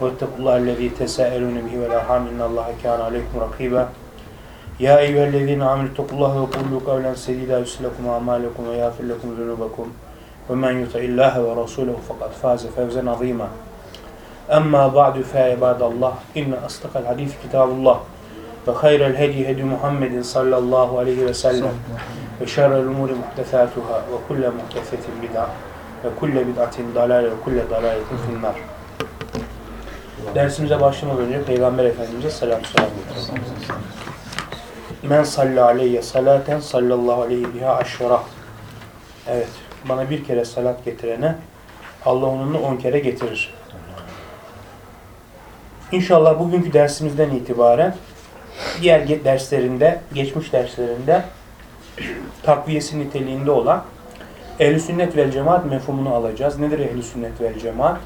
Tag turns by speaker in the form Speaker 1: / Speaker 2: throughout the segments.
Speaker 1: واتقوا الله الذي تساءلون به والأرحام إن الله كان عليكم رقيبا يا أيها الذين آمنوا اتقوا الله وقولوا قولا سديدا يصلح لكم أعمالكم ويغفر لكم ذنوبكم ومن يطع الله ورسوله فقد فاز فوزا عظيما أما بعد فعباد الله إن أصدق الحديث كتاب الله وخير الهدي هدي محمد صلى الله عليه وسلم وشر الأمور محدثاتها وكل محدثة بدعة وكل بدعة ضلالة وكل ضلالة في النار Dersimize başlamadan önce Peygamber Efendimiz'e selam selam. Men salli aleyye salaten sallallahu aleyhi biha aşvara. Evet, bana bir kere salat getirene Allah onunla on kere getirir. İnşallah bugünkü dersimizden itibaren diğer derslerinde, geçmiş derslerinde takviyesi niteliğinde olan ehl sünnet vel cemaat mefhumunu alacağız. Nedir ehl sünnet vel cemaat?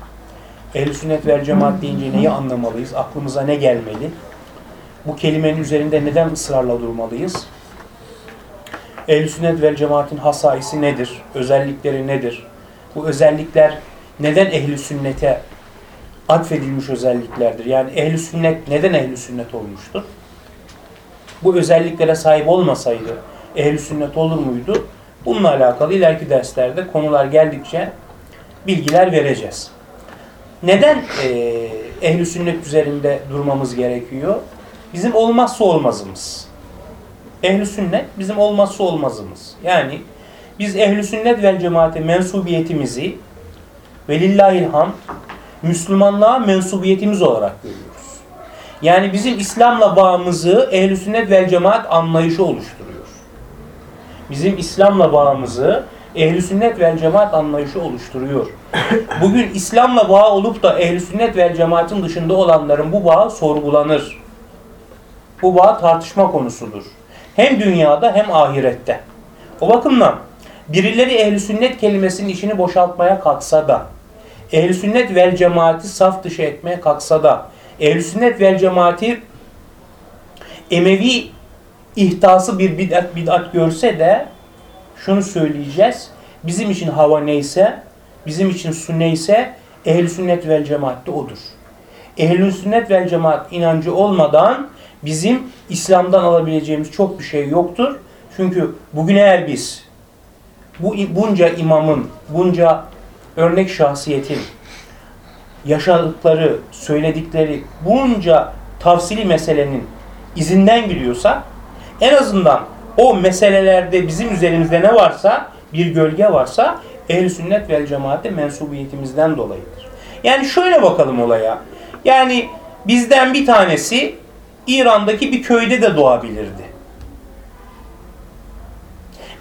Speaker 1: Ehl sünnet vel cemaat deyince neyi anlamalıyız? Aklımıza ne gelmeli? Bu kelimenin üzerinde neden ısrarla durmalıyız? ehl sünnet vel cemaatin hasaisi nedir? Özellikleri nedir? Bu özellikler neden ehli sünnete atfedilmiş özelliklerdir? Yani ehli sünnet neden ehli sünnet olmuştur? Bu özelliklere sahip olmasaydı ehli sünnet olur muydu? Bununla alakalı ileriki derslerde konular geldikçe bilgiler vereceğiz. Neden e, ehli sünnet üzerinde durmamız gerekiyor? Bizim olmazsa olmazımız. Ehli sünnet bizim olmazsa olmazımız. Yani biz ehli sünnet vel cemaate mensubiyetimizi velillahil ham Müslümanlığa mensubiyetimiz olarak görüyoruz. Yani bizim İslam'la bağımızı ehl sünnet vel cemaat anlayışı oluşturuyor. Bizim İslam'la bağımızı ehl sünnet vel cemaat anlayışı oluşturuyor. Bugün İslam'la bağ olup da ehl sünnet vel cemaatin dışında olanların bu bağı sorgulanır. Bu bağ tartışma konusudur. Hem dünyada hem ahirette. O bakımdan birileri ehl sünnet kelimesinin içini boşaltmaya kalksa da ehl sünnet vel cemaati saf dışı etmeye kalksa da ehl sünnet vel cemaati Emevi ihtası bir bid'at bid'at görse de şunu söyleyeceğiz. Bizim için hava neyse, bizim için su neyse ehl sünnet vel cemaat de odur. ehl sünnet vel cemaat inancı olmadan bizim İslam'dan alabileceğimiz çok bir şey yoktur. Çünkü bugün eğer biz bu bunca imamın, bunca örnek şahsiyetin yaşadıkları, söyledikleri bunca tavsili meselenin izinden gidiyorsa en azından o meselelerde bizim üzerimizde ne varsa bir gölge varsa ehl sünnet vel cemaate mensubiyetimizden dolayıdır. Yani şöyle bakalım olaya. Yani bizden bir tanesi İran'daki bir köyde de doğabilirdi.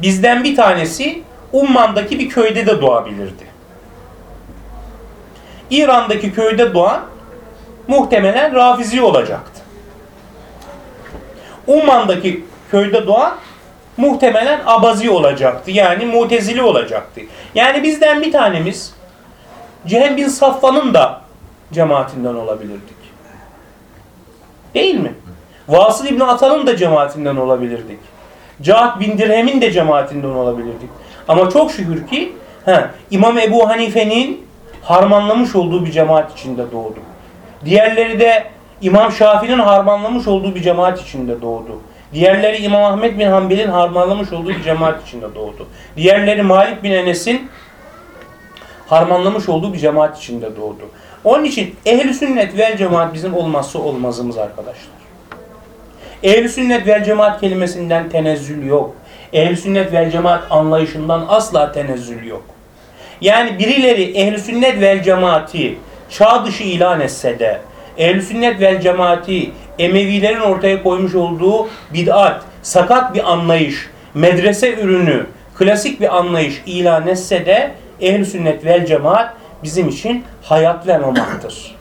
Speaker 1: Bizden bir tanesi Umman'daki bir köyde de doğabilirdi. İran'daki köyde doğan muhtemelen Rafizi olacaktı. Umman'daki köyde doğan muhtemelen Abazi olacaktı. Yani Mutezili olacaktı. Yani bizden bir tanemiz Cehem bin Safvan'ın da cemaatinden olabilirdik. Değil mi? Vasıl İbni Atan'ın da cemaatinden olabilirdik. Cahat bin Dirhem'in de cemaatinden olabilirdik. Ama çok şükür ki he, İmam Ebu Hanife'nin harmanlamış olduğu bir cemaat içinde doğdu. Diğerleri de İmam Şafii'nin harmanlamış olduğu bir cemaat içinde doğdu. Diğerleri İmam Ahmet bin Hanbel'in harmanlamış olduğu bir cemaat içinde doğdu. Diğerleri Malik bin Enes'in harmanlamış olduğu bir cemaat içinde doğdu. Onun için ehl sünnet vel cemaat bizim olmazsa olmazımız arkadaşlar. ehl sünnet vel cemaat kelimesinden tenezzül yok. ehl sünnet vel cemaat anlayışından asla tenezzül yok. Yani birileri ehl sünnet vel cemaati çağ dışı ilan etse de ehl sünnet vel cemaati Emevilerin ortaya koymuş olduğu bid'at, sakat bir anlayış, medrese ürünü, klasik bir anlayış ilan etse de ehl sünnet vel cemaat bizim için hayat ve mamaktır.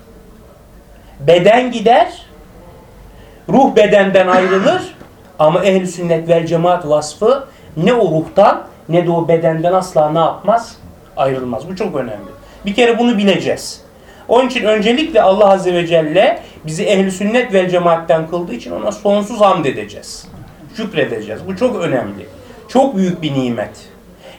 Speaker 1: Beden gider, ruh bedenden ayrılır ama ehl sünnet vel cemaat vasfı ne o ruhtan ne de o bedenden asla ne yapmaz? Ayrılmaz. Bu çok önemli. Bir kere bunu bileceğiz. Onun için öncelikle Allah Azze ve Celle bizi ehli sünnet vel cemaatten kıldığı için ona sonsuz hamd edeceğiz. Şükredeceğiz. Bu çok önemli. Çok büyük bir nimet.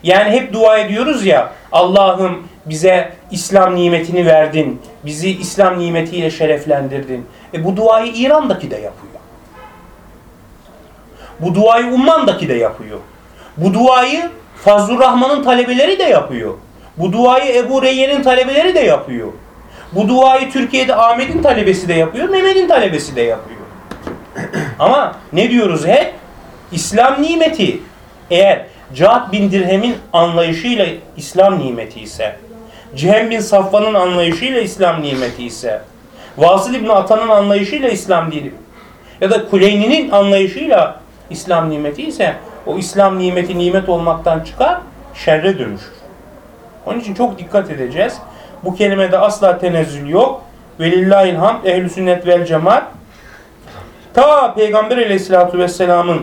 Speaker 1: Yani hep dua ediyoruz ya Allah'ım bize İslam nimetini verdin. Bizi İslam nimetiyle şereflendirdin. E bu duayı İran'daki de yapıyor. Bu duayı Umman'daki de yapıyor. Bu duayı Fazlur Rahman'ın talebeleri de yapıyor. Bu duayı Ebu Reyyen'in talebeleri de yapıyor. Bu duayı Türkiye'de Ahmet'in talebesi de yapıyor, Mehmet'in talebesi de yapıyor. Ama ne diyoruz hep? İslam nimeti eğer Cahat bin Dirhem'in anlayışıyla İslam nimeti ise, Cihem bin Safvan'ın anlayışıyla İslam nimeti ise, Vasıl İbni Atan'ın anlayışıyla İslam dini ya da Kuleyni'nin anlayışıyla İslam nimeti ise o İslam nimeti nimet olmaktan çıkar, şerre dönüşür. Onun için çok dikkat edeceğiz. Bu kelimede asla tenezzül yok. Velillahil hamd, ehl sünnet vel cemaat. Ta Peygamber aleyhissalatu vesselamın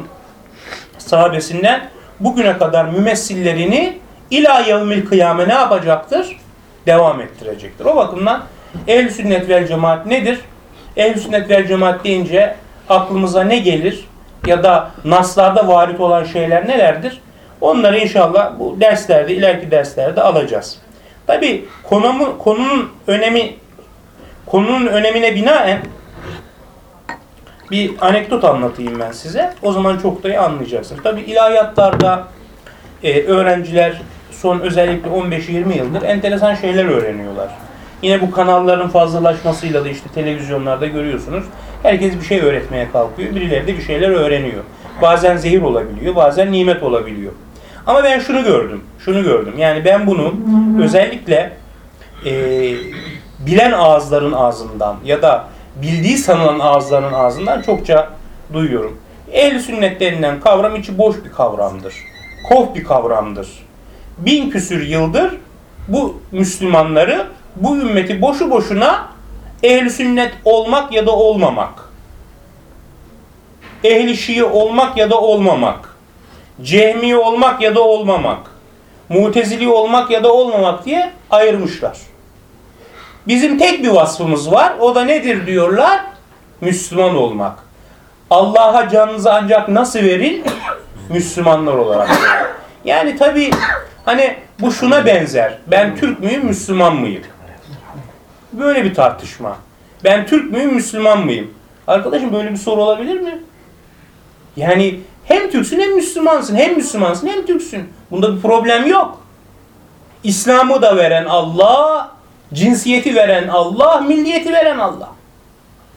Speaker 1: sahabesinden bugüne kadar mümessillerini ila yevmil kıyame ne yapacaktır? Devam ettirecektir. O bakımdan ehl sünnet vel cemaat nedir? ehl sünnet vel cemaat deyince aklımıza ne gelir? Ya da naslarda varit olan şeyler nelerdir? Onları inşallah bu derslerde, ileriki derslerde alacağız. Tabi konumu, konunun önemi konunun önemine binaen bir anekdot anlatayım ben size. O zaman çok da iyi anlayacaksınız. Tabi ilahiyatlarda e, öğrenciler son özellikle 15-20 yıldır enteresan şeyler öğreniyorlar. Yine bu kanalların fazlalaşmasıyla da işte televizyonlarda görüyorsunuz. Herkes bir şey öğretmeye kalkıyor. Birileri de bir şeyler öğreniyor. Bazen zehir olabiliyor, bazen nimet olabiliyor. Ama ben şunu gördüm, şunu gördüm. Yani ben bunu özellikle e, bilen ağızların ağzından ya da bildiği sanılan ağızların ağzından çokça duyuyorum. Ehl sünnet denilen kavram içi boş bir kavramdır. Kof bir kavramdır. Bin küsür yıldır bu Müslümanları, bu ümmeti boşu boşuna ehl sünnet olmak ya da olmamak. Ehli Şii olmak ya da olmamak. Cehmi olmak ya da olmamak. Mutezili olmak ya da olmamak diye ayırmışlar. Bizim tek bir vasfımız var. O da nedir diyorlar? Müslüman olmak. Allah'a canınızı ancak nasıl verin? Müslümanlar olarak. Yani tabi hani bu şuna benzer. Ben Türk müyüm, Müslüman mıyım? Böyle bir tartışma. Ben Türk müyüm, Müslüman mıyım? Arkadaşım böyle bir soru olabilir mi? Yani hem Türksün hem Müslümansın. Hem Müslümansın hem Türksün. Bunda bir problem yok. İslam'ı da veren Allah, cinsiyeti veren Allah, milliyeti veren Allah.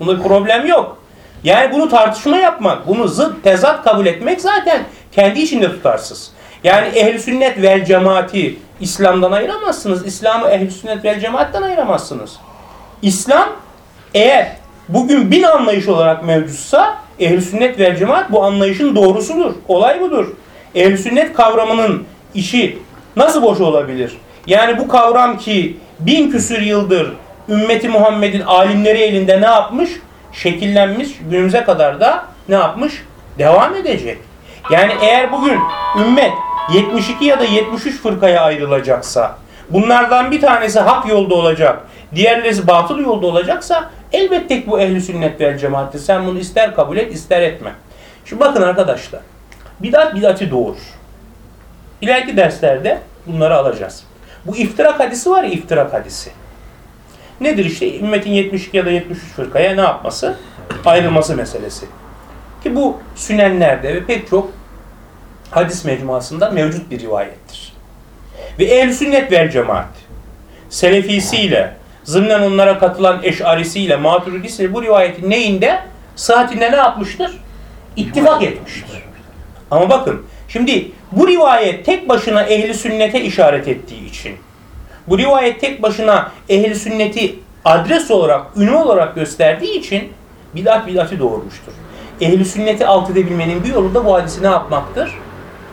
Speaker 1: Bunda bir problem yok. Yani bunu tartışma yapmak, bunu zıt, tezat kabul etmek zaten kendi içinde tutarsız. Yani ehl sünnet vel cemaati İslam'dan ayıramazsınız. İslam'ı ehl sünnet vel cemaatten ayıramazsınız. İslam eğer bugün bin anlayış olarak mevcutsa ehl sünnet vel cemaat bu anlayışın doğrusudur. Olay budur. ehl sünnet kavramının işi nasıl boş olabilir? Yani bu kavram ki bin küsür yıldır ümmeti Muhammed'in alimleri elinde ne yapmış? Şekillenmiş. Günümüze kadar da ne yapmış? Devam edecek. Yani eğer bugün ümmet 72 ya da 73 fırkaya ayrılacaksa, bunlardan bir tanesi hak yolda olacak, diğerleri batıl yolda olacaksa elbette ki bu ehli sünnet vel cemaattir. Sen bunu ister kabul et, ister etme. Şimdi bakın arkadaşlar. Bidat bidati doğurur. İleriki derslerde bunları alacağız. Bu iftirak hadisi var ya iftirak hadisi. Nedir işte ümmetin 72 ya da 73 fırkaya ne yapması? Ayrılması meselesi. Ki bu sünenlerde ve pek çok hadis mecmuasında mevcut bir rivayettir. Ve ehl sünnet vel cemaat selefisiyle zımnen onlara katılan eşarisiyle maturidisiyle bu rivayetin neyinde? Saatinde ne yapmıştır? İttifak etmiştir. Ama bakın şimdi bu rivayet tek başına ehli sünnete işaret ettiği için bu rivayet tek başına ehli sünneti adres olarak, ünlü olarak gösterdiği için bidat bidati doğurmuştur. Ehli sünneti alt edebilmenin bir yolu da bu hadisi ne yapmaktır?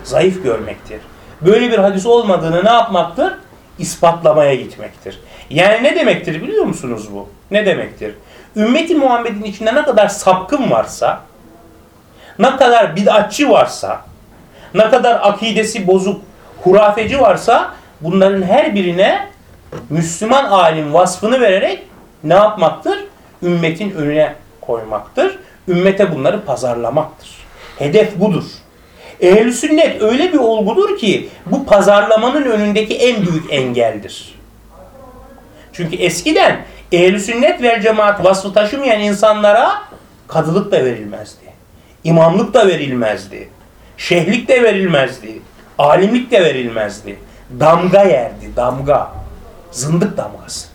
Speaker 1: Zayıf görmektir. Böyle bir hadis olmadığını ne yapmaktır? İspatlamaya gitmektir. Yani ne demektir biliyor musunuz bu? Ne demektir? Ümmeti Muhammed'in içinde ne kadar sapkın varsa, ne kadar bid'atçı varsa, ne kadar akidesi bozuk, hurafeci varsa bunların her birine Müslüman alim vasfını vererek ne yapmaktır? Ümmetin önüne koymaktır. Ümmete bunları pazarlamaktır. Hedef budur. Ehl-i sünnet öyle bir olgudur ki bu pazarlamanın önündeki en büyük engeldir. Çünkü eskiden ehl-i sünnet ve cemaat vasfı taşımayan insanlara kadılık da verilmezdi. İmamlık da verilmezdi. Şehlik de verilmezdi. Alimlik de verilmezdi. Damga yerdi, damga. Zındık damgası.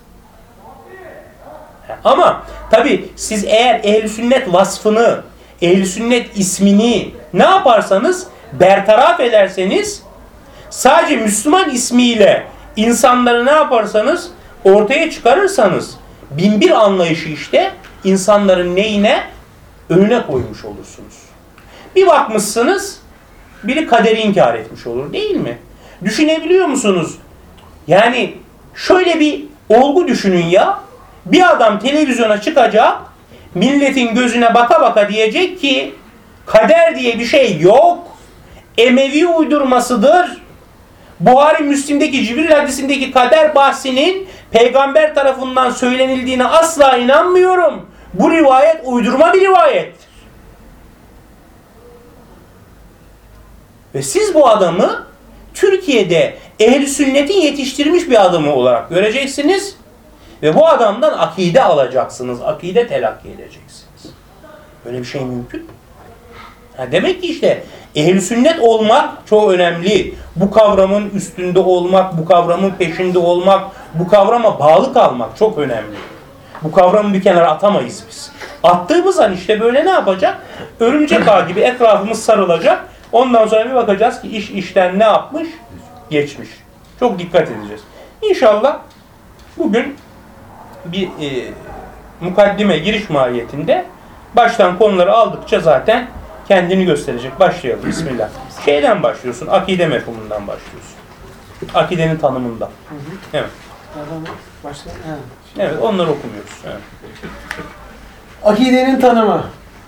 Speaker 1: Ama tabi siz eğer ehl sünnet vasfını, ehl sünnet ismini ne yaparsanız bertaraf ederseniz sadece Müslüman ismiyle insanları ne yaparsanız ortaya çıkarırsanız binbir anlayışı işte insanların neyine önüne koymuş olursunuz. Bir bakmışsınız biri kaderi inkar etmiş olur değil mi? Düşünebiliyor musunuz? Yani şöyle bir olgu düşünün ya. Bir adam televizyona çıkacak, milletin gözüne baka baka diyecek ki kader diye bir şey yok. Emevi uydurmasıdır. Buhari Müslim'deki Cibril hadisindeki kader bahsinin peygamber tarafından söylenildiğine asla inanmıyorum. Bu rivayet uydurma bir rivayettir. Ve siz bu adamı Türkiye'de ehl sünnetin yetiştirmiş bir adamı olarak göreceksiniz. Ve bu adamdan akide alacaksınız. Akide telakki edeceksiniz. Böyle bir şey mümkün mü? Ha demek ki işte ehl sünnet olmak çok önemli. Bu kavramın üstünde olmak, bu kavramın peşinde olmak, bu kavrama bağlı kalmak çok önemli. Bu kavramı bir kenara atamayız biz. Attığımız an işte böyle ne yapacak? Örümcek ağ gibi etrafımız sarılacak. Ondan sonra bir bakacağız ki iş işten ne yapmış? Geçmiş. Çok dikkat edeceğiz. İnşallah bugün bir e, mukaddime giriş mahiyetinde baştan konuları aldıkça zaten kendini gösterecek. Başlayalım. Bismillah. Şeyden başlıyorsun. Akide mefhumundan başlıyorsun. Akidenin tanımından. Evet. Evet onları okumuyoruz. Evet.
Speaker 2: Akidenin tanımı.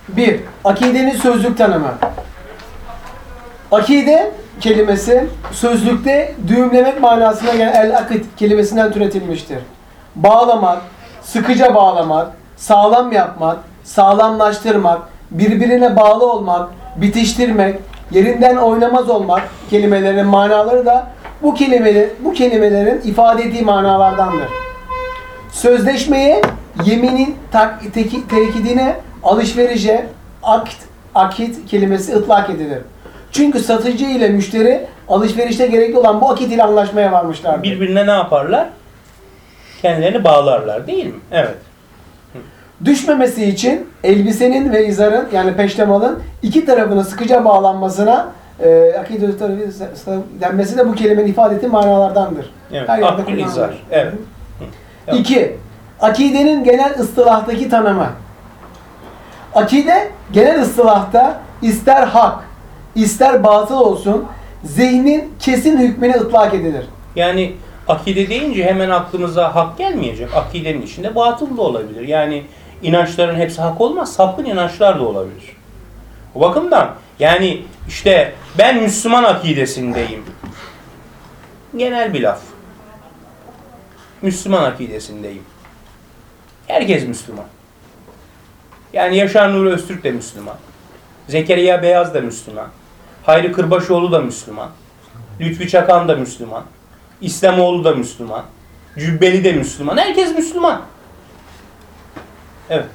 Speaker 2: 1. Akidenin sözlük tanımı. Akide kelimesi sözlükte düğümlemek manasına gelen el akit kelimesinden türetilmiştir. Bağlamak, sıkıca bağlamak, sağlam yapmak, sağlamlaştırmak, birbirine bağlı olmak, bitiştirmek, yerinden oynamaz olmak kelimelerin manaları da bu kelimeler, bu kelimelerin ifade ettiği manalardandır. Sözleşmeye, yeminin tak, teki, tekidine, alışverişe, akt, akit kelimesi ıtlak edilir. Çünkü satıcı ile müşteri alışverişte gerekli olan bu akit ile anlaşmaya varmışlardır.
Speaker 1: Birbirine ne yaparlar? Kendilerini bağlarlar değil mi? Evet.
Speaker 2: Düşmemesi için elbisenin ve izarın yani peştemalın iki tarafına sıkıca bağlanmasına e, akide tarafı denmesi de bu kelimenin ifade ettiği manalardandır.
Speaker 1: Evet.
Speaker 2: Her yerde kullanılır.
Speaker 1: izar. Evet. Evet.
Speaker 2: 2. Akidenin genel ıstılahtaki tanımı. Akide genel ıstılahta ister hak, ister batıl olsun zihnin kesin hükmüne ıtlak edilir.
Speaker 1: Yani akide deyince hemen aklımıza hak gelmeyecek. Akidenin içinde batıl da olabilir. Yani inançların hepsi hak olmaz. Sapkın inançlar da olabilir. O bakımdan yani işte ben Müslüman akidesindeyim. Genel bir laf. Müslüman akidesindeyim. Herkes Müslüman. Yani Yaşar Nuri Öztürk de Müslüman. Zekeriya Beyaz da Müslüman. Hayri Kırbaşoğlu da Müslüman. Lütfi Çakan da Müslüman. İslamoğlu da Müslüman. Cübbeli de Müslüman. Herkes Müslüman. Evet.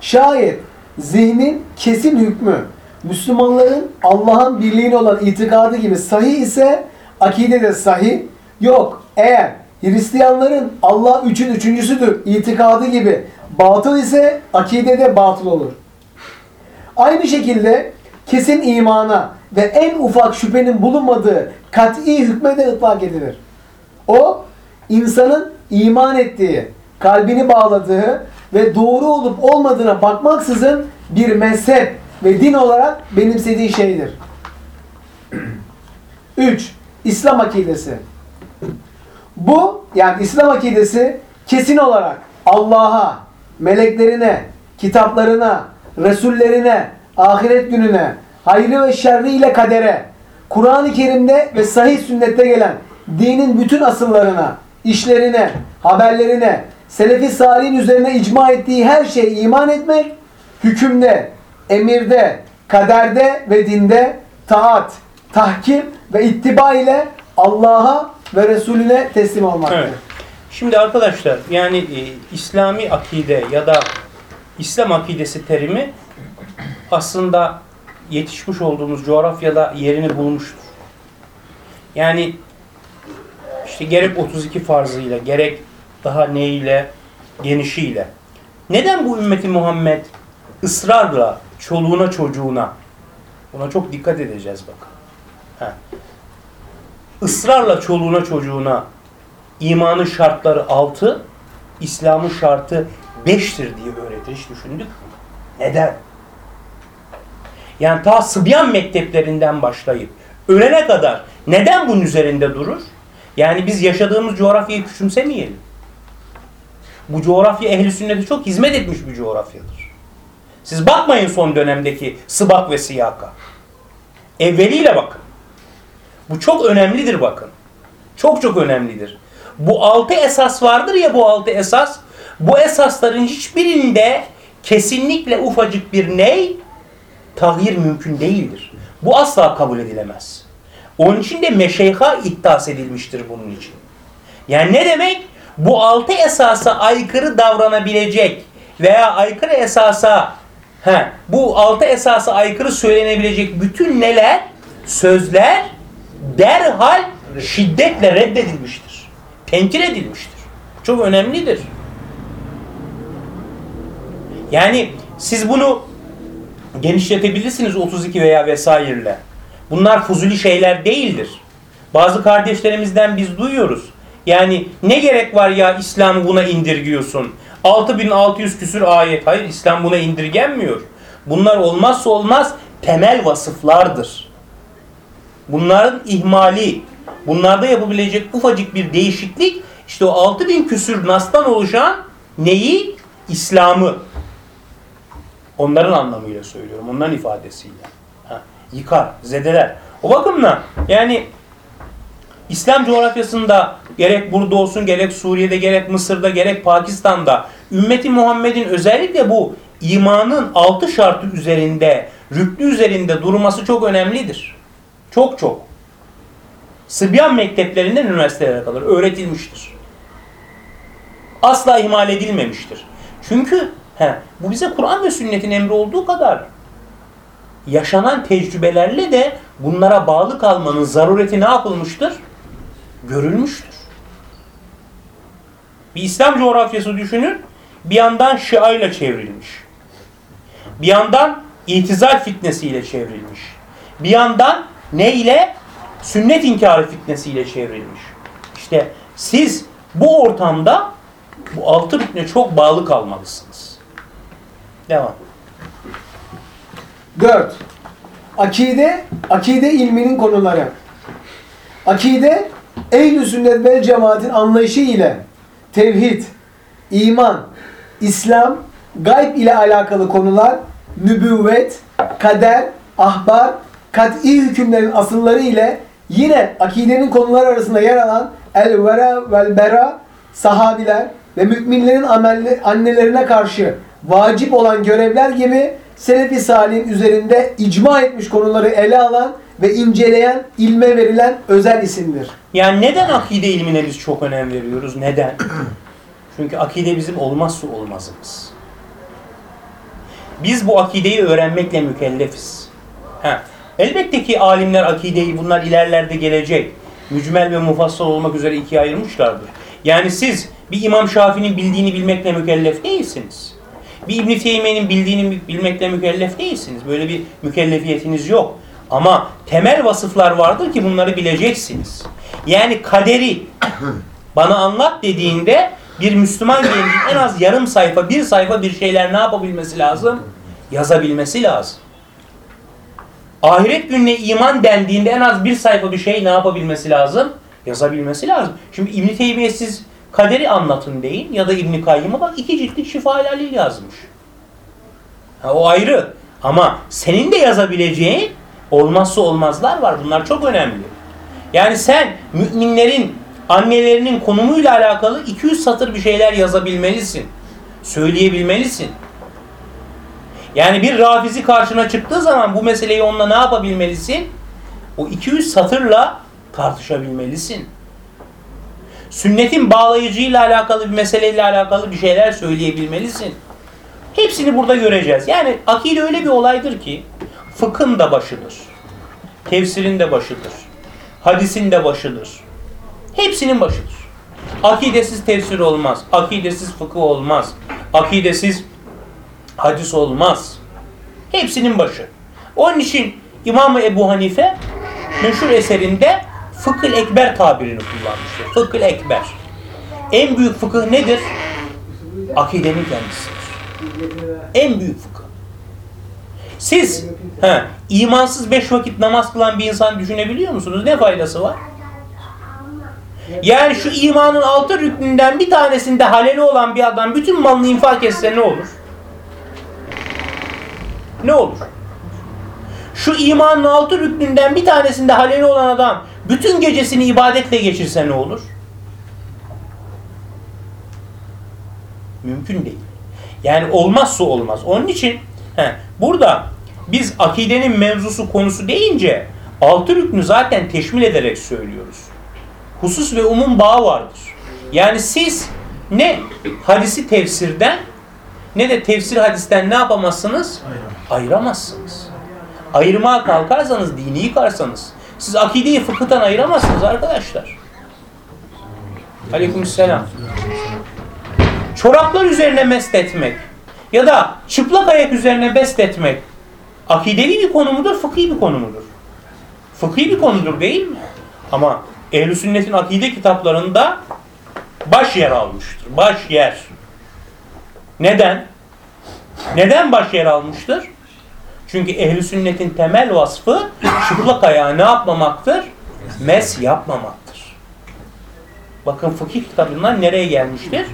Speaker 2: Şayet zihnin kesin hükmü Müslümanların Allah'ın birliğine olan itikadı gibi sahih ise akide de sahih. Yok eğer Hristiyanların Allah üçün üçüncüsüdür itikadı gibi batıl ise akide de batıl olur. Aynı şekilde kesin imana ve en ufak şüphenin bulunmadığı kat'i hükme de ıtlak edilir. O insanın iman ettiği, kalbini bağladığı ve doğru olup olmadığına bakmaksızın bir mezhep ve din olarak benimsediği şeydir. 3. İslam akidesi. Bu yani İslam akidesi kesin olarak Allah'a, meleklerine, kitaplarına, Resullerine, ahiret gününe, hayrı ve şerri ile kadere, Kur'an-ı Kerim'de ve sahih sünnette gelen dinin bütün asıllarına, işlerine, haberlerine, Selefi Salih'in üzerine icma ettiği her şeye iman etmek, hükümde, emirde, kaderde ve dinde taat, tahkim ve ittiba ile Allah'a ve Resulüne teslim olmaktır.
Speaker 1: Evet. Şimdi arkadaşlar yani e, İslami akide ya da İslam akidesi terimi aslında yetişmiş olduğumuz coğrafyada yerini bulmuştur. Yani işte gerek 32 farzıyla gerek daha neyle genişiyle. Neden bu ümmeti Muhammed ısrarla çoluğuna çocuğuna buna çok dikkat edeceğiz bakın. Ha. Israrla çoluğuna çocuğuna imanın şartları 6, İslam'ın şartı 5'tir diye öğretir. Hiç düşündük mü? Neden? Yani ta Sıbyan mekteplerinden başlayıp ölene kadar neden bunun üzerinde durur? Yani biz yaşadığımız coğrafyayı küçümsemeyelim. Bu coğrafya ehli sünnete çok hizmet etmiş bir coğrafyadır. Siz bakmayın son dönemdeki sıbak ve siyaka. Evveliyle bakın. Bu çok önemlidir bakın. Çok çok önemlidir. Bu altı esas vardır ya bu altı esas. Bu esasların hiçbirinde kesinlikle ufacık bir ney tahir mümkün değildir. Bu asla kabul edilemez. Onun için de meşeyha iddias edilmiştir bunun için. Yani ne demek? Bu altı esasa aykırı davranabilecek veya aykırı esasa he, bu altı esasa aykırı söylenebilecek bütün neler? Sözler derhal şiddetle reddedilmiştir. Tenkil edilmiştir. Çok önemlidir. Yani siz bunu genişletebilirsiniz 32 veya vesaireyle. Bunlar fuzuli şeyler değildir. Bazı kardeşlerimizden biz duyuyoruz. Yani ne gerek var ya İslam'ı buna indirgiyorsun? 6600 küsür ayet. Hayır İslam buna indirgenmiyor. Bunlar olmazsa olmaz temel vasıflardır. Bunların ihmali, bunlarda yapabilecek ufacık bir değişiklik işte o 6000 küsür nastan oluşan neyi? İslam'ı. Onların anlamıyla söylüyorum. Onların ifadesiyle. Ha, yıkar, zedeler. O bakımdan yani İslam coğrafyasında gerek burada olsun, gerek Suriye'de, gerek Mısır'da, gerek Pakistan'da ümmeti Muhammed'in özellikle bu imanın altı şartı üzerinde, rüklü üzerinde durması çok önemlidir. Çok çok. Sıbyan mekteplerinden üniversitelere kadar öğretilmiştir. Asla ihmal edilmemiştir. Çünkü he, bu bize Kur'an ve sünnetin emri olduğu kadar yaşanan tecrübelerle de bunlara bağlı kalmanın zarureti ne yapılmıştır? Görülmüştür. Bir İslam coğrafyası düşünün. Bir yandan Şia ile çevrilmiş. Bir yandan itizal fitnesiyle çevrilmiş. Bir yandan ne ile? Sünnet inkarı fitnesiyle çevrilmiş. İşte siz bu ortamda bu altı rükne çok bağlı kalmalısınız. Devam.
Speaker 2: 4. Akide, akide ilminin konuları. Akide, ehl-i sünnet vel cemaatin anlayışı ile tevhid, iman, İslam, gayb ile alakalı konular, nübüvvet, kader, ahbar, kat'i hükümlerin asılları ile yine akidenin konuları arasında yer alan el-vera vel bera, sahabiler ve müminlerin amelli, annelerine karşı vacip olan görevler gibi Selefi Salih'in üzerinde icma etmiş konuları ele alan ve inceleyen, ilme verilen özel isimdir.
Speaker 1: Yani neden akide ilmine biz çok önem veriyoruz? Neden? Çünkü akide bizim olmazsa olmazımız. Biz bu akideyi öğrenmekle mükellefiz. Ha. Elbette ki alimler akideyi bunlar ilerlerde gelecek. Mücmel ve mufassal olmak üzere ikiye ayırmışlardır. Yani siz bir İmam Şafii'nin bildiğini bilmekle mükellef değilsiniz. Bir İbn Teymiye'nin bildiğini bilmekle mükellef değilsiniz. Böyle bir mükellefiyetiniz yok. Ama temel vasıflar vardır ki bunları bileceksiniz. Yani kaderi bana anlat dediğinde bir Müslüman gencin en az yarım sayfa, bir sayfa bir şeyler ne yapabilmesi lazım? Yazabilmesi lazım. Ahiret gününe iman dendiğinde en az bir sayfa bir şey ne yapabilmesi lazım? Yazabilmesi lazım. Şimdi İbn-i Teymiye siz kaderi anlatın deyin ya da İbn Kayyım'a bak iki ciltlik şifa yazmış. Ha, o ayrı. Ama senin de yazabileceğin olmazsa olmazlar var. Bunlar çok önemli. Yani sen müminlerin annelerinin konumuyla alakalı 200 satır bir şeyler yazabilmelisin. Söyleyebilmelisin. Yani bir rafizi karşına çıktığı zaman bu meseleyi onunla ne yapabilmelisin? O 200 satırla tartışabilmelisin. Sünnetin bağlayıcıyla alakalı bir meseleyle alakalı bir şeyler söyleyebilmelisin. Hepsini burada göreceğiz. Yani akide öyle bir olaydır ki fıkhın da başıdır. Tefsirin de başıdır. Hadisin de başıdır. Hepsinin başıdır. Akidesiz tefsir olmaz. Akidesiz fıkıh olmaz. Akidesiz hadis olmaz. Hepsinin başı. Onun için İmam Ebu Hanife meşhur eserinde fıkıh ekber tabirini kullanmıştır. Fıkıh ekber. En büyük fıkıh nedir? Akidenin kendisidir. En büyük fıkıh. Siz he, imansız beş vakit namaz kılan bir insan düşünebiliyor musunuz? Ne faydası var? Yani şu imanın altı rüknünden bir tanesinde haleli olan bir adam bütün malını infak etse ne olur? Ne olur? Şu imanın altı rüknünden bir tanesinde haleli olan adam bütün gecesini ibadetle geçirse ne olur? Mümkün değil. Yani olmazsa olmaz. Onun için he, burada biz akidenin mevzusu konusu deyince altı rüknü zaten teşmil ederek söylüyoruz. Husus ve umum bağı vardır. Yani siz ne hadisi tefsirden ne de tefsir hadisten ne yapamazsınız? Ayıramazsınız. Ayırmaya kalkarsanız, dini yıkarsanız siz akideyi fıkıhtan ayıramazsınız arkadaşlar. Aleykümselam. Çoraplar üzerine mest etmek ya da çıplak ayak üzerine best etmek akidevi bir konu mudur, fıkhi bir konu mudur? Fıkhi bir konudur değil mi? Ama ehl Sünnet'in akide kitaplarında baş yer almıştır. Baş yer. Neden? Neden baş yer almıştır? Çünkü ehl Sünnet'in temel vasfı çıplak ayağı ne yapmamaktır? Mes yapmamaktır. Bakın fıkıh kitabından nereye gelmiştir?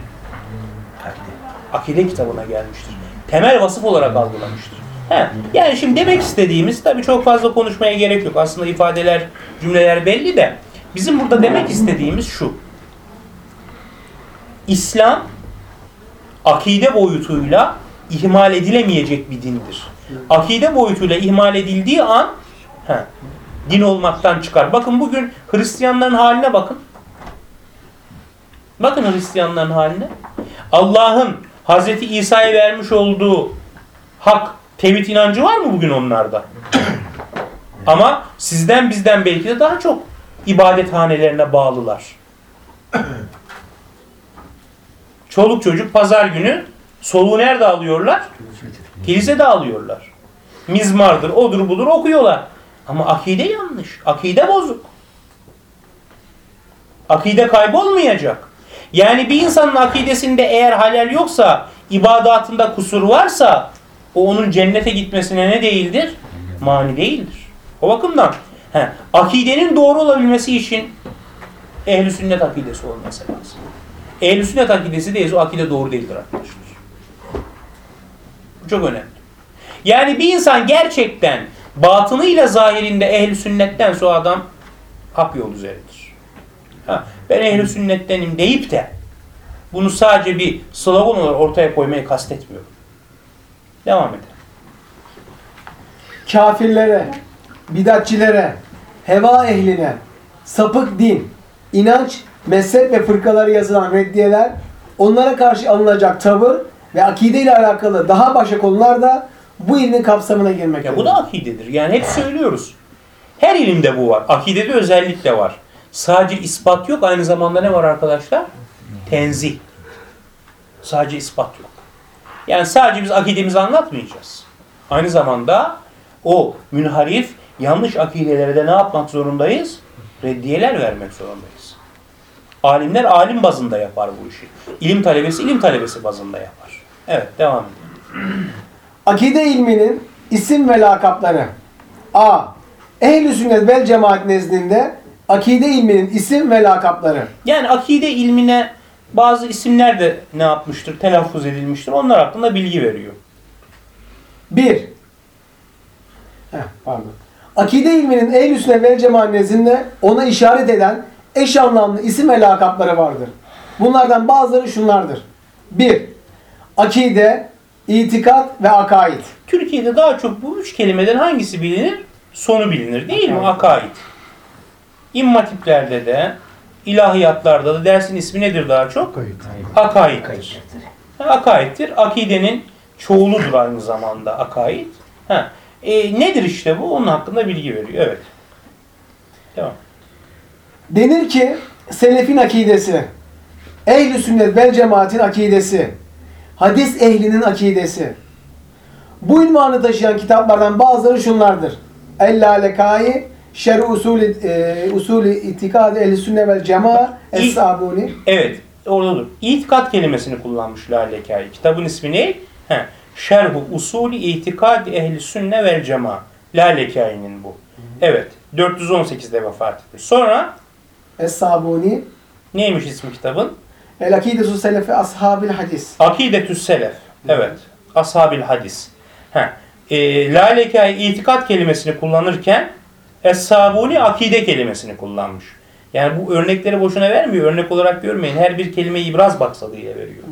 Speaker 1: Akide kitabına gelmiştir. Temel vasıf olarak algılamıştır. He, yani şimdi demek istediğimiz tabii çok fazla konuşmaya gerek yok. Aslında ifadeler, cümleler belli de bizim burada demek istediğimiz şu. İslam akide boyutuyla ihmal edilemeyecek bir dindir. Akide boyutuyla ihmal edildiği an he, din olmaktan çıkar. Bakın bugün Hristiyanların haline bakın. Bakın Hristiyanların haline. Allah'ın Hazreti İsa'ya vermiş olduğu hak, tevhid inancı var mı bugün onlarda? Ama sizden bizden belki de daha çok ibadethanelerine bağlılar. Çoluk çocuk pazar günü soluğu nerede alıyorlar? Kilisede alıyorlar. Mizmardır, odur budur okuyorlar. Ama akide yanlış. Akide bozuk. Akide kaybolmayacak. Yani bir insanın akidesinde eğer halal yoksa, ibadatında kusur varsa o onun cennete gitmesine ne değildir? Mani değildir. O bakımdan he, akidenin doğru olabilmesi için ehl sünnet akidesi olması lazım. ehl sünnet akidesi değilse o akide doğru değildir arkadaşlar. Bu çok önemli. Yani bir insan gerçekten batınıyla zahirinde ehl sünnetten o adam hak yol üzerindedir. Ha, ben ehl sünnettenim deyip de bunu sadece bir slogan olarak ortaya koymayı kastetmiyorum. Devam edelim.
Speaker 2: kafirlere, bidatçilere, heva ehline, sapık din, inanç, mezhep ve fırkaları yazılan reddiyeler, onlara karşı alınacak tavır ve akide ile alakalı daha başka konular da bu ilmin kapsamına girmektedir.
Speaker 1: Ya bu da akidedir. Yani hep söylüyoruz. Her ilimde bu var. Akidede özellikle var. Sadece ispat yok. Aynı zamanda ne var arkadaşlar? Tenzih. Sadece ispat yok. Yani sadece biz akidemizi anlatmayacağız. Aynı zamanda o münharif, yanlış akidelere de ne yapmak zorundayız? Reddiyeler vermek zorundayız. Alimler alim bazında yapar bu işi. İlim talebesi ilim talebesi bazında yapar. Evet devam edelim.
Speaker 2: Akide ilminin isim ve lakapları. A. Ehl-i sünnet vel cemaat nezdinde akide ilminin isim ve lakapları.
Speaker 1: Yani akide ilmine Bazı isimler de ne yapmıştır, telaffuz edilmiştir. Onlar hakkında bilgi veriyor.
Speaker 2: 1. Heh, pardon. Akide ilminin ehl üsne vel nezdinde ona işaret eden eş anlamlı isim ve lakapları vardır. Bunlardan bazıları şunlardır. 1. Akide, itikat ve akaid.
Speaker 1: Türkiye'de daha çok bu üç kelimeden hangisi bilinir? Sonu bilinir değil mi? Akaid. İmmatiplerde de, ilahiyatlarda da dersin ismi nedir daha çok? Akaid'dir. Akaid'dir. Akidenin çoğuludur aynı zamanda akaid. Ha. E, nedir işte bu? Onun hakkında bilgi veriyor. Evet. Devam.
Speaker 2: Denir ki selefin akidesi, ehl-i sünnet vel cemaatin akidesi, hadis ehlinin akidesi. Bu ünvanı taşıyan kitaplardan bazıları şunlardır. El-Lalekai, Şer usulü e, usulü itikad ehl sünnet vel cemaa Es-Sabuni.
Speaker 1: Evet. Orada dur. İtikat kelimesini kullanmış Lalekai. Kitabın ismi ne? He. Şerhu usulü itikad ehli sünne vel cema. Lalekai'nin bu. Evet. 418'de vefat etmiş. Sonra
Speaker 2: Es-Sabuni.
Speaker 1: neymiş ismi kitabın?
Speaker 2: El akidesu selefi ashabil hadis.
Speaker 1: Akidetüs selef. Evet. Ashabil hadis. Ha. E, Lalekai itikat kelimesini kullanırken Es-Sabuni akide kelimesini kullanmış. Yani bu örnekleri boşuna vermiyor. Örnek olarak görmeyin. Her bir kelimeyi ibraz baksadıyla veriyor.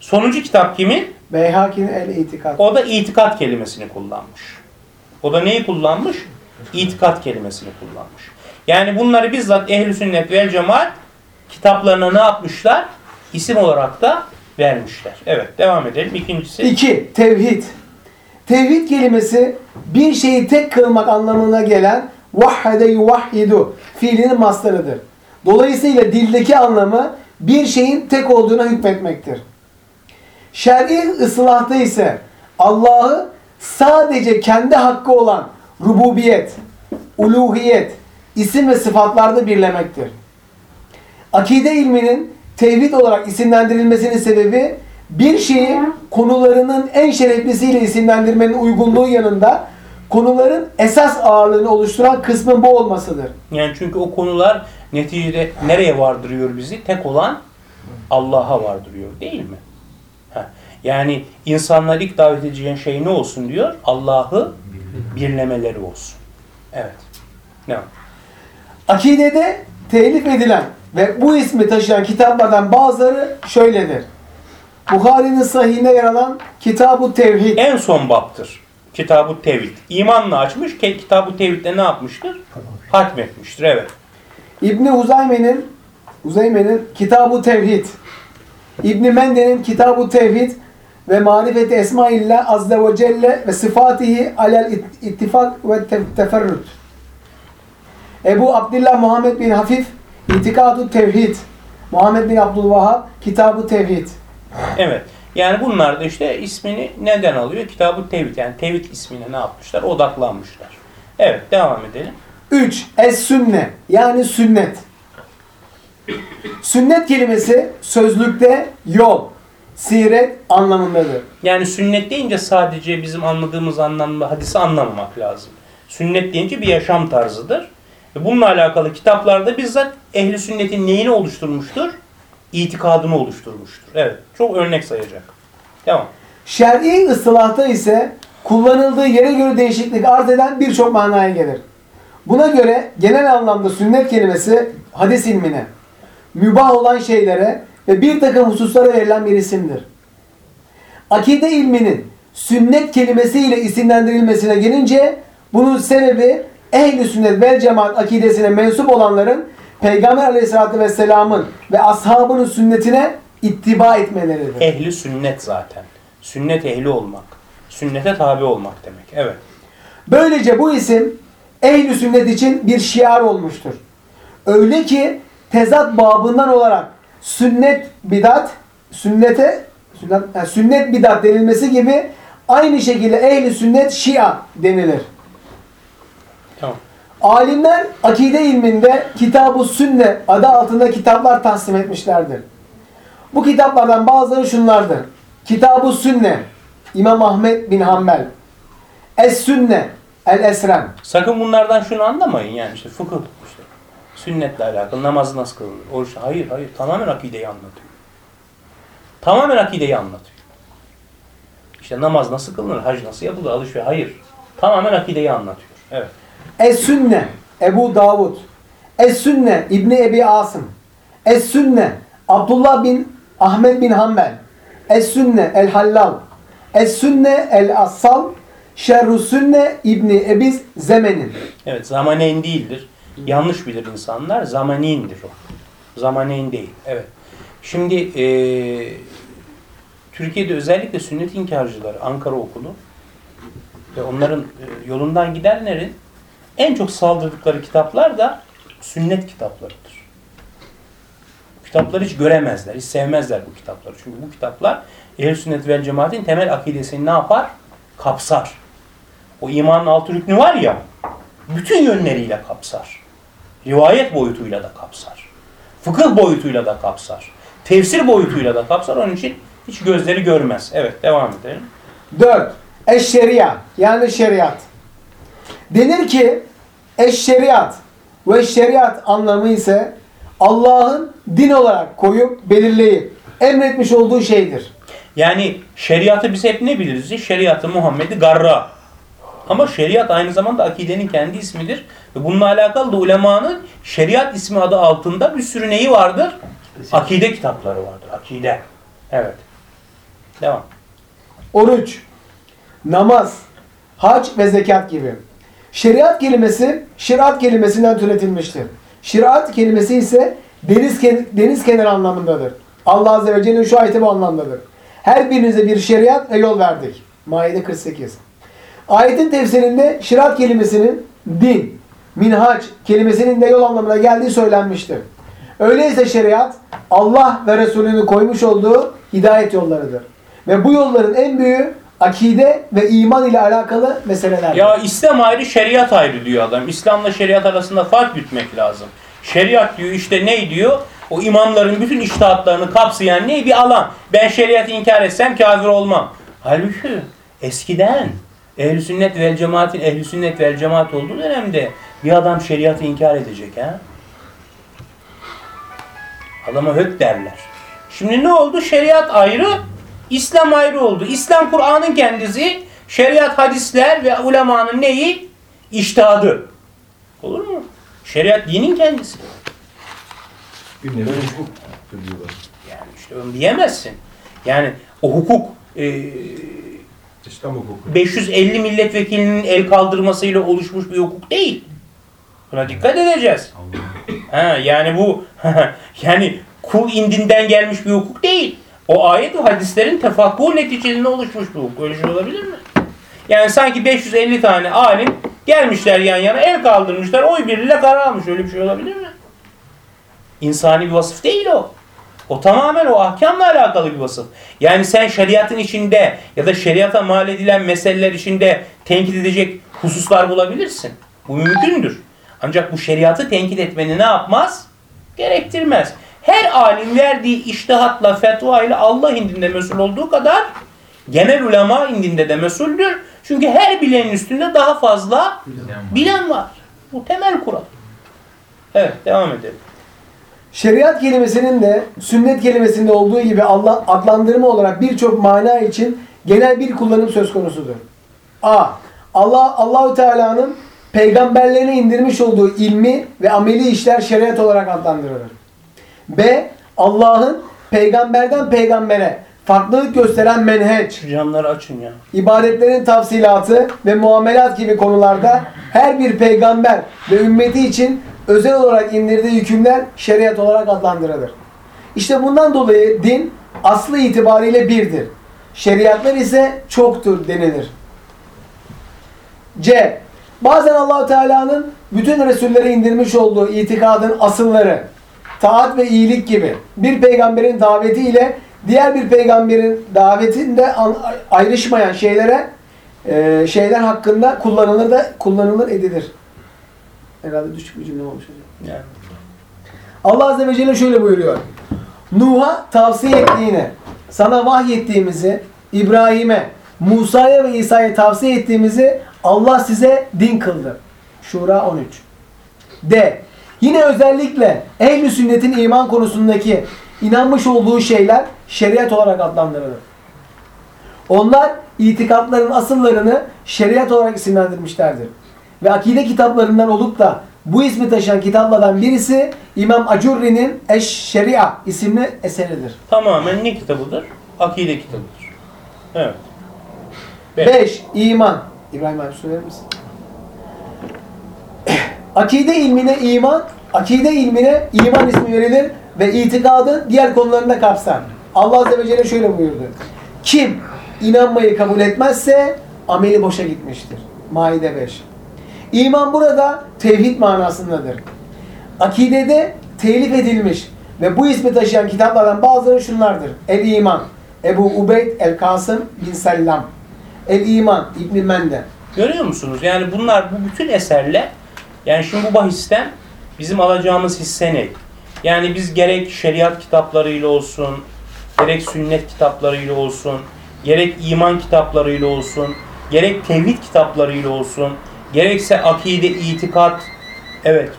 Speaker 1: Sonuncu kitap kimin?
Speaker 2: Beyhaki'nin el-itikad.
Speaker 1: O da itikat kelimesini kullanmış. O da neyi kullanmış? İtikat kelimesini kullanmış. Yani bunları bizzat ehl sünnet vel cemaat kitaplarına ne yapmışlar? İsim olarak da vermişler. Evet devam edelim. İkincisi
Speaker 2: 2. Tevhid. Tevhid kelimesi bir şeyi tek kılmak anlamına gelen vahhede yuvahhidu fiilinin mastarıdır. Dolayısıyla dildeki anlamı bir şeyin tek olduğuna hükmetmektir. Şer'i ıslahta ise Allah'ı sadece kendi hakkı olan rububiyet, uluhiyet, isim ve sıfatlarda birlemektir. Akide ilminin tevhid olarak isimlendirilmesinin sebebi bir şeyi konularının en şereflisiyle isimlendirmenin uygunluğu yanında konuların esas ağırlığını oluşturan kısmın bu olmasıdır.
Speaker 1: yani çünkü o konular neticede nereye vardırıyor bizi? Tek olan Allah'a vardırıyor değil mi? Heh. Yani insanlar ilk davet edeceğin şey ne olsun diyor? Allah'ı birlemeleri olsun. Evet. Ne?
Speaker 2: Akidede telif edilen ve bu ismi taşıyan kitaplardan bazıları şöyledir. Bukhari'nin sahihinde yer alan Kitab-ı Tevhid.
Speaker 1: En son baptır. Kitab-ı Tevhid. İmanla açmış. Kitab-ı Tevhid'de ne yapmıştır? Hatmetmiştir. Evet.
Speaker 2: İbni Huzayme'nin Huzayme'nin Kitab-ı Tevhid. İbni Mende'nin Kitab-ı Tevhid ve Marifeti Esmaillah Azze ve Celle ve Sıfatihi alel it- ittifak ve te- teferrüt. Ebu Abdillah Muhammed bin Hafif İtikadu Tevhid. Muhammed bin Abdülvahhab Kitab-ı Tevhid.
Speaker 1: Evet. Yani bunlar da işte ismini neden alıyor? Kitab-ı Tevhid. Yani Tevhid ismine ne yapmışlar? Odaklanmışlar. Evet. Devam edelim.
Speaker 2: 3. Es-sünne yani sünnet. Sünnet kelimesi sözlükte yol, siret anlamındadır.
Speaker 1: Yani sünnet deyince sadece bizim anladığımız anlamda hadisi anlamamak lazım. Sünnet deyince bir yaşam tarzıdır. Ve bununla alakalı kitaplarda bizzat ehli sünnetin neyini oluşturmuştur? İtikadını oluşturmuştur. Evet. Çok örnek sayacak. Devam.
Speaker 2: Şer'i ıslahta ise kullanıldığı yere göre değişiklik arz eden birçok manaya gelir. Buna göre genel anlamda sünnet kelimesi hadis ilmine, mübah olan şeylere ve bir takım hususlara verilen bir isimdir. Akide ilminin sünnet kelimesiyle isimlendirilmesine gelince bunun sebebi ehl-i sünnet vel cemaat akidesine mensup olanların Peygamber aleyhissalatü vesselamın ve ashabının sünnetine ittiba etmeleridir.
Speaker 1: Ehli sünnet zaten. Sünnet ehli olmak. Sünnete tabi olmak demek. Evet.
Speaker 2: Böylece bu isim ehl-i sünnet için bir şiar olmuştur. Öyle ki tezat babından olarak sünnet bidat, sünnete sünnet, yani sünnet bidat denilmesi gibi aynı şekilde ehli sünnet şia denilir.
Speaker 1: Tamam.
Speaker 2: Alimler akide ilminde Kitab-ı Sünne adı altında kitaplar tasnim etmişlerdir. Bu kitaplardan bazıları şunlardır. Kitab-ı Sünne İmam Ahmet bin Hanbel Es-Sünne El-Esrem
Speaker 1: Sakın bunlardan şunu anlamayın yani işte fıkıh işte. Sünnetle alakalı namaz nasıl kılınır? Oruç, hayır hayır tamamen akideyi anlatıyor. Tamamen akideyi anlatıyor. İşte namaz nasıl kılınır, hac nasıl yapılır, alışveriş hayır. Tamamen akideyi anlatıyor. Evet.
Speaker 2: Es-Sünne Ebu Davud Es-Sünne İbni Ebi Asım Es-Sünne Abdullah bin Ahmet bin Hanbel Es-Sünne El-Hallal Es-Sünne El-Assal Şerru Sünne İbni Ebiz Zemen'in
Speaker 1: Evet, zamaneyn değildir. Yanlış bilir insanlar. Zamanindir o. Zamaneyn değil. Evet. Şimdi eee, Türkiye'de özellikle sünnet inkarcıları, Ankara okulu ve onların e, yolundan gidenlerin en çok saldırdıkları kitaplar da sünnet kitaplarıdır. Kitapları hiç göremezler, hiç sevmezler bu kitapları. Çünkü bu kitaplar ehl sünnet vel cemaatin temel akidesini ne yapar? Kapsar. O imanın altı rüknü var ya, bütün yönleriyle kapsar. Rivayet boyutuyla da kapsar. Fıkıh boyutuyla da kapsar. Tefsir boyutuyla da kapsar. Onun için hiç gözleri görmez. Evet devam edelim.
Speaker 2: 4. Eşşeria yani şeriat. Denir ki eşşeriat ve şeriat anlamı ise Allah'ın din olarak koyup belirleyip emretmiş olduğu şeydir.
Speaker 1: Yani şeriatı biz hep ne biliriz? Şeriatı Muhammed'i garra. Ama şeriat aynı zamanda akidenin kendi ismidir. Ve bununla alakalı da ulemanın şeriat ismi adı altında bir sürü neyi vardır? Akide kitapları vardır. Akide. Evet. Devam.
Speaker 2: Oruç, namaz, hac ve zekat gibi. Şeriat kelimesi şeriat kelimesinden türetilmiştir. Şeriat kelimesi ise deniz, deniz kenarı anlamındadır. Allah Azze ve Celle'nin şu ayeti bu anlamdadır. Her birinize bir şeriat ve yol verdik. Maide 48. Ayetin tefsirinde şeriat kelimesinin din, minhaç kelimesinin de yol anlamına geldiği söylenmiştir. Öyleyse şeriat Allah ve Resulünün koymuş olduğu hidayet yollarıdır. Ve bu yolların en büyüğü akide ve iman ile alakalı meselelerdir.
Speaker 1: Ya İslam ayrı, şeriat ayrı diyor adam. İslam'la şeriat arasında fark gütmek lazım. Şeriat diyor işte ne diyor? O imamların bütün iştahatlarını kapsayan ne bir alan. Ben şeriatı inkar etsem kafir olmam. Halbuki eskiden ehl sünnet vel cemaatin ehl sünnet vel cemaat olduğu dönemde bir adam şeriatı inkar edecek ha. Adama hök derler. Şimdi ne oldu? Şeriat ayrı, İslam ayrı oldu. İslam Kur'an'ın kendisi, şeriat hadisler ve ulemanın neyi? İçtihadı. Olur mu? Şeriat dinin kendisi.
Speaker 3: Bir nevi hukuk diyorlar.
Speaker 1: Yani işte onu diyemezsin. Yani o hukuk e,
Speaker 3: İslam hukuku.
Speaker 1: 550 milletvekilinin el kaldırmasıyla oluşmuş bir hukuk değil. Buna dikkat edeceğiz. Ha, yani bu yani kul indinden gelmiş bir hukuk değil. O ayet ve hadislerin tefakkuh neticesinde oluşmuş bir hukuk. Şey olabilir mi? Yani sanki 550 tane alim gelmişler yan yana el kaldırmışlar oy birliğiyle karar almış. Öyle bir şey olabilir mi? İnsani bir vasıf değil o. O tamamen o ahkamla alakalı bir vasıf. Yani sen şeriatın içinde ya da şeriata mal edilen meseleler içinde tenkit edecek hususlar bulabilirsin. Bu mümkündür. Ancak bu şeriatı tenkit etmeni ne yapmaz? Gerektirmez. Her alim verdiği iştihatla, fetva ile Allah indinde mesul olduğu kadar genel ulema indinde de mesuldür. Çünkü her bilenin üstünde daha fazla bilen var. Bu temel kural. Evet, devam edelim.
Speaker 2: Şeriat kelimesinin de sünnet kelimesinde olduğu gibi Allah adlandırma olarak birçok mana için genel bir kullanım söz konusudur. A. Allah Allahu Teala'nın peygamberlerine indirmiş olduğu ilmi ve ameli işler şeriat olarak adlandırılır. B. Allah'ın peygamberden peygambere farklılık gösteren menheç,
Speaker 1: camları açın ya.
Speaker 2: ibadetlerin tafsilatı ve muamelat gibi konularda her bir peygamber ve ümmeti için özel olarak indirdiği hükümler şeriat olarak adlandırılır. İşte bundan dolayı din aslı itibariyle birdir. Şeriatlar ise çoktur denilir. C. Bazen Allahu Teala'nın bütün Resullere indirmiş olduğu itikadın asılları, taat ve iyilik gibi bir peygamberin daveti ile diğer bir peygamberin davetinde an- ayrışmayan şeylere e, şeyler hakkında kullanılır da kullanılır edilir. Herhalde düşük bir cümle olmuş hocam.
Speaker 1: Yani.
Speaker 2: Allah Azze ve Celle şöyle buyuruyor. Nuh'a tavsiye ettiğini, sana vahyettiğimizi, İbrahim'e, Musa'ya ve İsa'ya tavsiye ettiğimizi Allah size din kıldı. Şura 13. D. Yine özellikle ehl sünnetin iman konusundaki inanmış olduğu şeyler şeriat olarak adlandırılır. Onlar itikatların asıllarını şeriat olarak isimlendirmişlerdir. Ve akide kitaplarından olup da bu ismi taşıyan kitaplardan birisi İmam Acurri'nin Eş-Şeria isimli eseridir.
Speaker 1: Tamamen ne kitabıdır? Akide kitabıdır. Evet. Beş.
Speaker 2: 5. İman. İbrahim abi söyler misin? Akide ilmine iman, akide ilmine iman ismi verilir ve itikadı diğer konularında kapsar. Allah Azze ve Celle şöyle buyurdu. Kim inanmayı kabul etmezse ameli boşa gitmiştir. Maide 5. İman burada tevhid manasındadır. Akidede telif edilmiş ve bu ismi taşıyan kitaplardan bazıları şunlardır. El-İman, Ebu Ubeyd el-Kasım bin Sellam. El-İman, İbn Mende.
Speaker 1: Görüyor musunuz? Yani bunlar bu bütün eserler yani şimdi bu bahisten bizim alacağımız hisse ne? Yani biz gerek şeriat kitaplarıyla olsun, gerek sünnet kitaplarıyla olsun, gerek iman kitaplarıyla olsun, gerek tevhid kitaplarıyla olsun, gerekse akide, itikat, evet,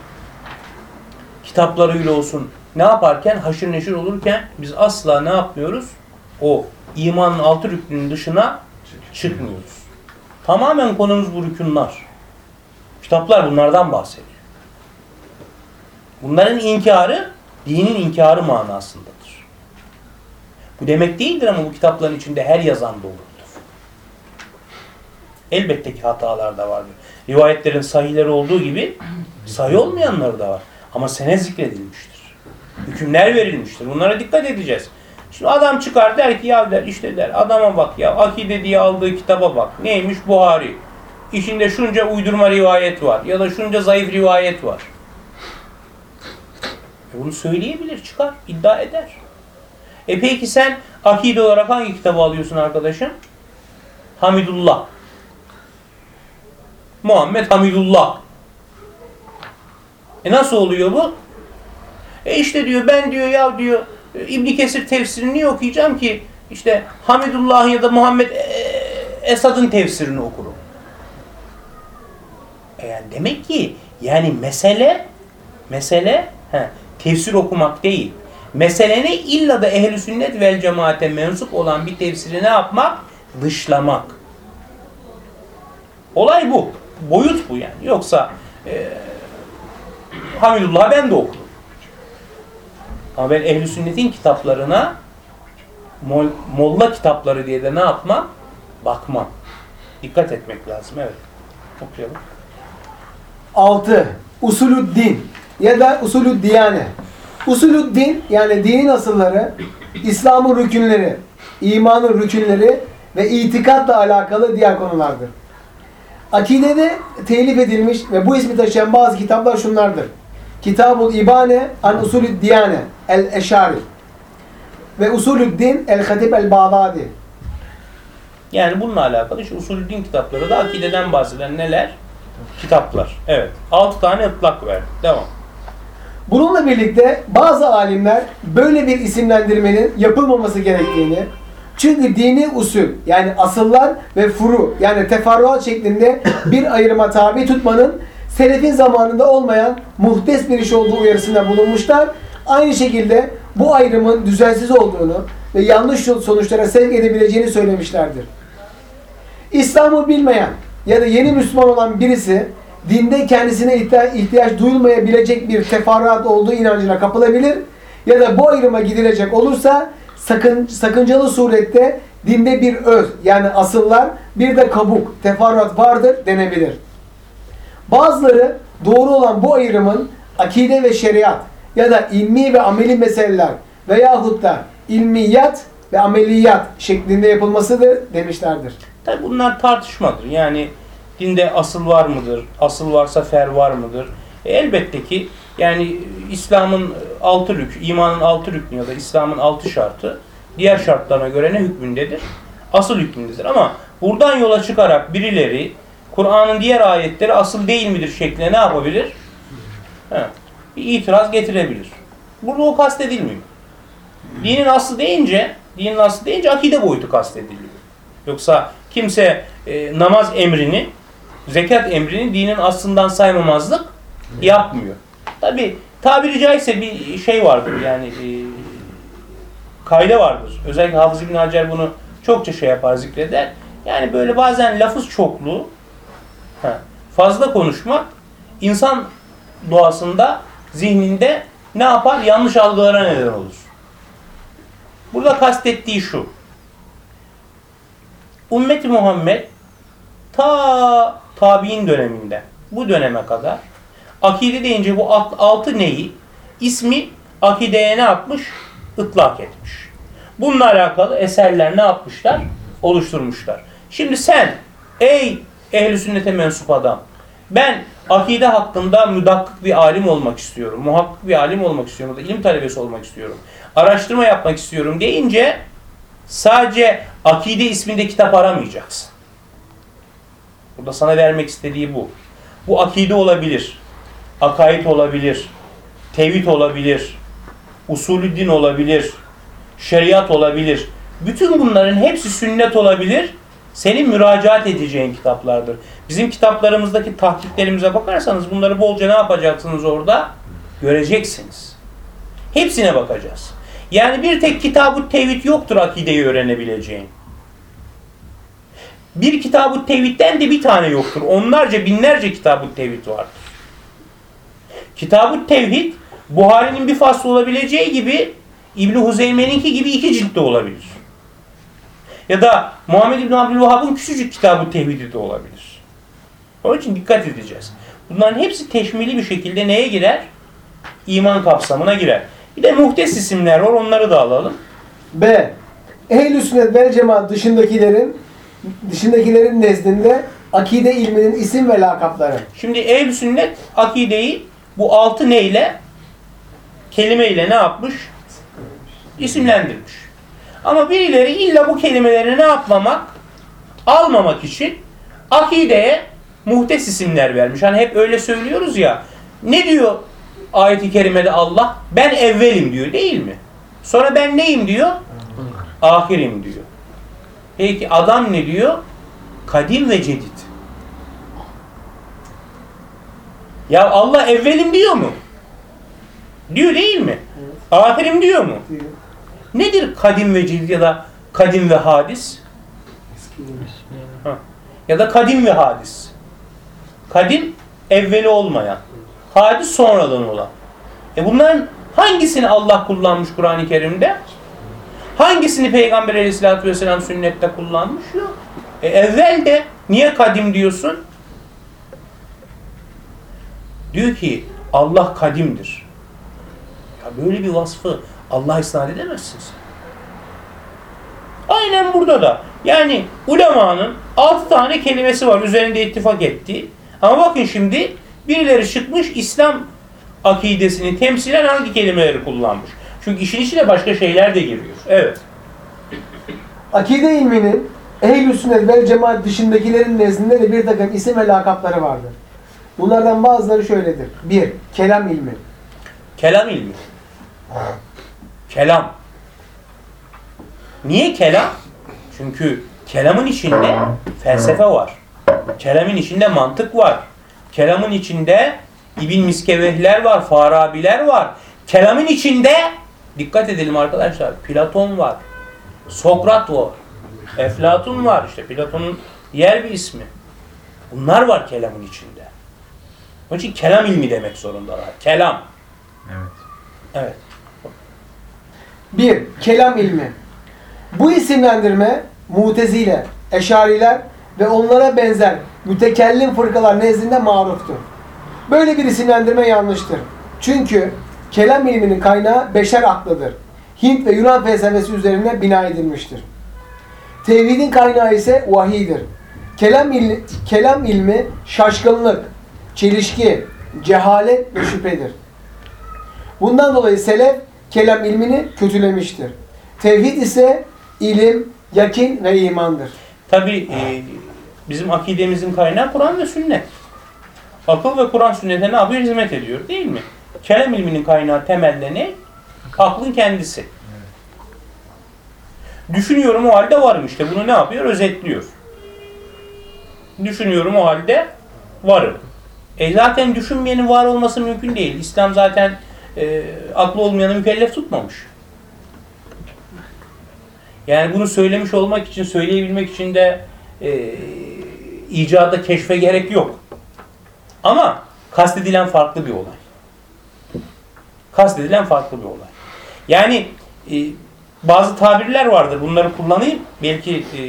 Speaker 1: kitaplarıyla olsun ne yaparken, haşır neşir olurken biz asla ne yapmıyoruz? O imanın altı rüknünün dışına çıkmıyoruz. Tamamen konumuz bu rükunlar. Kitaplar bunlardan bahsediyor. Bunların inkarı dinin inkarı manasındadır. Bu demek değildir ama bu kitapların içinde her yazan doğrudur. Elbette ki hatalar da vardır. Rivayetlerin sahihleri olduğu gibi sahih olmayanları da var. Ama sene zikredilmiştir. Hükümler verilmiştir. Bunlara dikkat edeceğiz. Şimdi adam çıkar der ki ya der işte der adama bak ya akide diye aldığı kitaba bak. Neymiş Buhari. İçinde şunca uydurma rivayet var ya da şunca zayıf rivayet var. E bunu söyleyebilir, çıkar, iddia eder. E peki sen akide olarak hangi kitabı alıyorsun arkadaşım? Hamidullah. Muhammed Hamidullah. E nasıl oluyor bu? E işte diyor ben diyor ya diyor İbn Kesir tefsirini okuyacağım ki? İşte Hamidullah ya da Muhammed e, Esad'ın tefsirini okurum. Yani demek ki yani mesele mesele he, tefsir okumak değil. Mesele ne? İlla da ehli sünnet vel cemaate mensup olan bir tefsiri ne yapmak? Dışlamak. Olay bu. Boyut bu yani. Yoksa e, Hamidullah ben de okurum. Ama ben ehli sünnetin kitaplarına mol, molla kitapları diye de ne yapmam? Bakmam. Dikkat etmek lazım. Evet. Okuyalım.
Speaker 2: 6. Usulüddin ya da usulü diyane. Usulüddin yani dinin asılları, İslam'ın rükünleri, imanın rükünleri ve itikatla alakalı diğer konulardır. Akidede telif edilmiş ve bu ismi taşıyan bazı kitaplar şunlardır. Kitabul İbane an usulü diyane el eşari ve usulüddin el hatib el bağdadi.
Speaker 1: Yani bununla alakalı şu usulü din kitapları da akideden bahseden neler? Kitaplar. Evet. 6 tane ıtlak verdik. Devam.
Speaker 2: Bununla birlikte bazı alimler böyle bir isimlendirmenin yapılmaması gerektiğini çünkü dini usul yani asıllar ve furu yani teferruat şeklinde bir ayrıma tabi tutmanın selefin zamanında olmayan muhtes bir iş olduğu uyarısında bulunmuşlar. Aynı şekilde bu ayrımın düzensiz olduğunu ve yanlış sonuçlara sevk edebileceğini söylemişlerdir. İslam'ı bilmeyen ya da yeni Müslüman olan birisi dinde kendisine ihtiyaç, duyulmayabilecek bir teferruat olduğu inancına kapılabilir ya da bu ayrıma gidilecek olursa sakın, sakıncalı surette dinde bir öz yani asıllar bir de kabuk teferruat vardır denebilir. Bazıları doğru olan bu ayrımın akide ve şeriat ya da ilmi ve ameli meseleler veyahut da ilmiyat ve ameliyat şeklinde yapılmasıdır demişlerdir.
Speaker 1: Tabi bunlar tartışmadır. Yani dinde asıl var mıdır? Asıl varsa fer var mıdır? E, elbette ki yani İslam'ın altı rükü, imanın altı rüknü ya da İslam'ın altı şartı diğer şartlarına göre ne hükmündedir? Asıl hükmündedir. Ama buradan yola çıkarak birileri Kur'an'ın diğer ayetleri asıl değil midir şeklinde ne yapabilir? He, bir itiraz getirebilir. Burada o kastedilmiyor. Dinin aslı deyince, dinin aslı deyince akide boyutu kastediliyor. Yoksa kimse e, namaz emrini, zekat emrini dinin aslından saymamazlık yapmıyor. Tabi tabiri caizse bir şey vardır yani e, kayda vardır. Özellikle Hafız İbn Hacer bunu çokça şey yapar zikreder. Yani böyle bazen lafız çokluğu fazla konuşmak insan doğasında zihninde ne yapar? Yanlış algılara neden olur. Burada kastettiği şu. Ümmeti Muhammed ta tabi'in döneminde bu döneme kadar akide deyince bu alt- altı neyi ismi akideye ne yapmış? Itlak etmiş. Bununla alakalı eserler ne yapmışlar? Oluşturmuşlar. Şimdi sen ey ehli sünnete mensup adam ben akide hakkında müdakkık bir alim olmak istiyorum. Muhakkik bir alim olmak istiyorum. Da ilim talebesi olmak istiyorum. Araştırma yapmak istiyorum deyince sadece akide isminde kitap aramayacaksın. Burada sana vermek istediği bu. Bu akide olabilir. Akaid olabilir. Tevhid olabilir. Usulü din olabilir. Şeriat olabilir. Bütün bunların hepsi sünnet olabilir. Senin müracaat edeceğin kitaplardır. Bizim kitaplarımızdaki tahkiklerimize bakarsanız bunları bolca ne yapacaksınız orada? Göreceksiniz. Hepsine bakacağız. Yani bir tek kitab-ı tevhid yoktur akideyi öğrenebileceğin. Bir kitab-ı tevhidden de bir tane yoktur. Onlarca binlerce kitab-ı tevhid vardır. Kitab-ı tevhid Buhari'nin bir faslı olabileceği gibi İbn Huzeyme'ninki gibi iki ciltte olabilir. Ya da Muhammed İbn Abdülvahhab'ın küçücük kitabı tevhidi de olabilir. Onun için dikkat edeceğiz. Bunların hepsi teşmili bir şekilde neye girer? İman kapsamına girer. Bir de muhtes isimler var onları da alalım.
Speaker 2: B. Ehl-i sünnet vel cemaat dışındakilerin dışındakilerin nezdinde akide ilminin isim ve lakapları.
Speaker 1: Şimdi ehl sünnet akideyi bu altı neyle? Kelimeyle ne yapmış? İsimlendirmiş. Ama birileri illa bu kelimeleri ne yapmamak? Almamak için akideye muhtes isimler vermiş. Hani hep öyle söylüyoruz ya. Ne diyor ayet-i kerimede Allah? Ben evvelim diyor değil mi? Sonra ben neyim diyor? Ahirim diyor. Peki adam ne diyor? Kadim ve cedid. Ya Allah evvelim diyor mu? Diyor değil mi? Ahirim diyor mu? Nedir kadim ve cedid ya da kadim ve hadis? Ha. Ya da kadim ve hadis. Kadim evveli olmayan. Hadis sonradan olan. E bunların hangisini Allah kullanmış Kur'an-ı Kerim'de? Hangisini Peygamber Aleyhisselatü Vesselam sünnette kullanmış? Yok. E evvel de niye kadim diyorsun? Diyor ki Allah kadimdir. Ya böyle bir vasfı Allah isnat edemezsin sen. Aynen burada da. Yani ulemanın altı tane kelimesi var üzerinde ittifak ettiği. Ama bakın şimdi birileri çıkmış İslam akidesini temsilen hangi kelimeleri kullanmış. Çünkü işin içine başka şeyler de giriyor. Evet.
Speaker 2: Akide ilminin ehl-i sünnet vel cemaat dışındakilerin nezdinde de bir takım isim ve lakapları vardır. Bunlardan bazıları şöyledir. 1. Kelam ilmi.
Speaker 1: Kelam ilmi. Kelam. Niye kelam? Çünkü kelamın içinde felsefe var. Kelamın içinde mantık var. Kelamın içinde İbn Miskevehler var, Farabiler var. Kelamın içinde dikkat edelim arkadaşlar. Platon var. Sokrat var. Eflatun var. işte Platon'un diğer bir ismi. Bunlar var kelamın içinde. Onun için kelam ilmi demek zorundalar. Kelam.
Speaker 3: Evet.
Speaker 1: Evet.
Speaker 2: 1. Kelam ilmi. Bu isimlendirme Mutezile, Eşariler ve onlara benzer mütekellim fırkalar nezdinde maruftur. Böyle bir isimlendirme yanlıştır. Çünkü kelam ilminin kaynağı beşer aklıdır. Hint ve Yunan felsefesi üzerine bina edilmiştir. Tevhidin kaynağı ise vahiydir. Kelam, il, kelam ilmi şaşkınlık, çelişki, cehalet ve şüphedir. Bundan dolayı selef kelam ilmini kötülemiştir. Tevhid ise ilim, yakin ve imandır.
Speaker 1: Tabi e, bizim akidemizin kaynağı Kur'an ve sünnet. Akıl ve Kur'an sünnete ne yapıyor? Hizmet ediyor değil mi? Kelam ilminin kaynağı temelde ne? Aklın kendisi. Düşünüyorum o halde varım işte. Bunu ne yapıyor? Özetliyor. Düşünüyorum o halde varım. E zaten düşünmeyenin var olması mümkün değil. İslam zaten e, aklı olmayanı mükellef tutmamış. Yani bunu söylemiş olmak için, söyleyebilmek için de e, icada keşfe gerek yok. Ama kastedilen farklı bir olay. Kastedilen farklı bir olay. Yani e, bazı tabirler vardır. Bunları kullanayım. Belki e,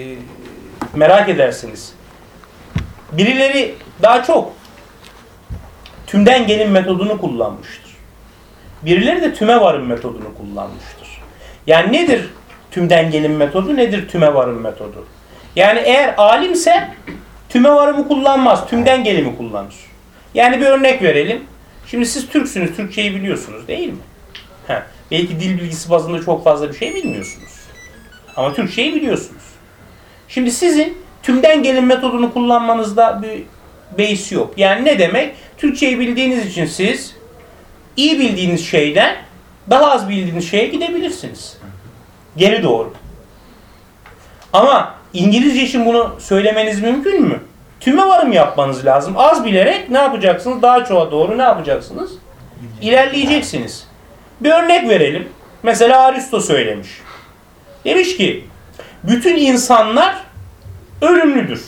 Speaker 1: merak edersiniz. Birileri daha çok tümden gelin metodunu kullanmıştır. Birileri de tüme varım metodunu kullanmıştır. Yani nedir tümden gelin metodu, nedir tüme varım metodu? Yani eğer alimse tüme varımı kullanmaz, tümden gelimi kullanır. Yani bir örnek verelim. Şimdi siz Türksünüz, Türkçeyi biliyorsunuz değil mi? Heh, belki dil bilgisi bazında çok fazla bir şey bilmiyorsunuz. Ama Türkçeyi biliyorsunuz. Şimdi sizin tümden gelin metodunu kullanmanızda bir beis yok. Yani ne demek? Türkçeyi bildiğiniz için siz iyi bildiğiniz şeyden daha az bildiğiniz şeye gidebilirsiniz. Geri doğru. Ama İngilizce için bunu söylemeniz mümkün mü? Tüme varım yapmanız lazım. Az bilerek ne yapacaksınız? Daha çoğa doğru ne yapacaksınız? İlerleyeceksiniz. Bir örnek verelim. Mesela Aristo söylemiş. Demiş ki bütün insanlar ölümlüdür.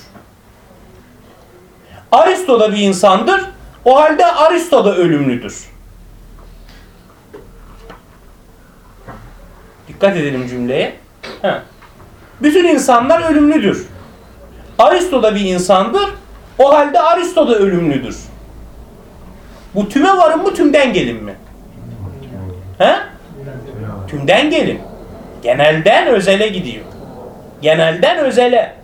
Speaker 1: Aristo da bir insandır. O halde Aristo da ölümlüdür. Dikkat edelim cümleye. He. Bütün insanlar ölümlüdür. Aristo da bir insandır. O halde Aristo da ölümlüdür. Bu tüme varım mı tümden gelin mi? He? Tümden gelin. Genelden özele gidiyor. Genelden özele.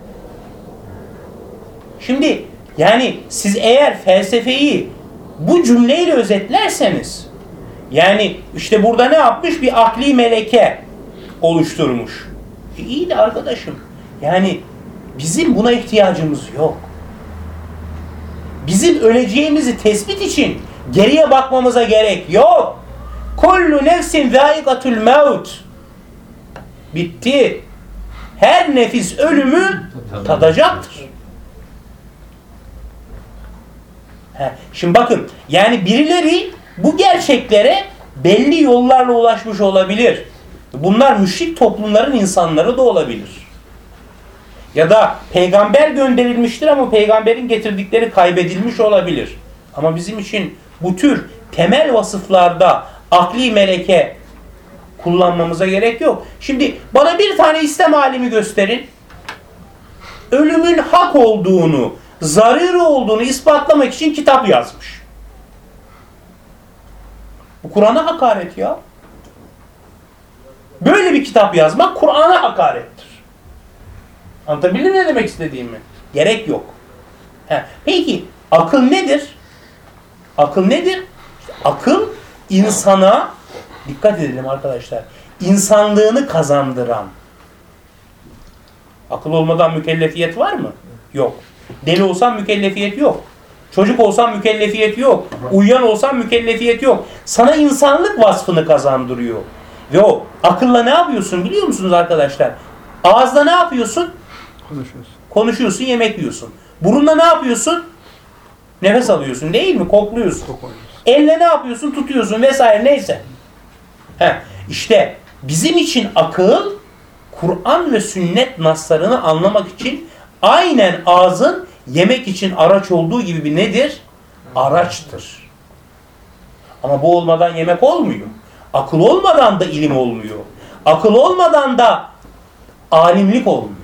Speaker 1: Şimdi yani siz eğer felsefeyi bu cümleyle özetlerseniz yani işte burada ne yapmış? Bir akli meleke oluşturmuş. E iyi de arkadaşım yani bizim buna ihtiyacımız yok. Bizim öleceğimizi tespit için geriye bakmamıza gerek yok. Kullu nefsin zâikatul mevt. Bitti. Her nefis ölümü tadacaktır. He, Şimdi bakın yani birileri bu gerçeklere belli yollarla ulaşmış olabilir. Bunlar müşrik toplumların insanları da olabilir. Ya da peygamber gönderilmiştir ama peygamberin getirdikleri kaybedilmiş olabilir. Ama bizim için bu tür temel vasıflarda akli meleke kullanmamıza gerek yok. Şimdi bana bir tane İslam alimi gösterin. Ölümün hak olduğunu, zararı olduğunu ispatlamak için kitap yazmış. Bu Kur'an'a hakaret ya. Böyle bir kitap yazmak Kur'an'a hakarettir. Anlatabildim ne demek istediğimi? Gerek yok. He. Peki akıl nedir? Akıl nedir? İşte akıl insana dikkat edelim arkadaşlar. insanlığını kazandıran. Akıl olmadan mükellefiyet var mı? Yok. Deli olsan mükellefiyet yok. Çocuk olsan mükellefiyet yok. Uyuyan olsan mükellefiyet yok. Sana insanlık vasfını kazandırıyor. O akılla ne yapıyorsun biliyor musunuz arkadaşlar? Ağızda ne yapıyorsun?
Speaker 2: Konuşuyoruz.
Speaker 1: Konuşuyorsun, yemek yiyorsun. Burunla ne yapıyorsun? Nefes alıyorsun değil mi? Kokluyorsun. Elle ne yapıyorsun? Tutuyorsun vesaire neyse. Heh, işte bizim için akıl Kur'an ve sünnet naslarını anlamak için aynen ağzın yemek için araç olduğu gibi bir nedir? Araçtır. Ama bu olmadan yemek olmuyor. Akıl olmadan da ilim olmuyor. Akıl olmadan da alimlik olmuyor.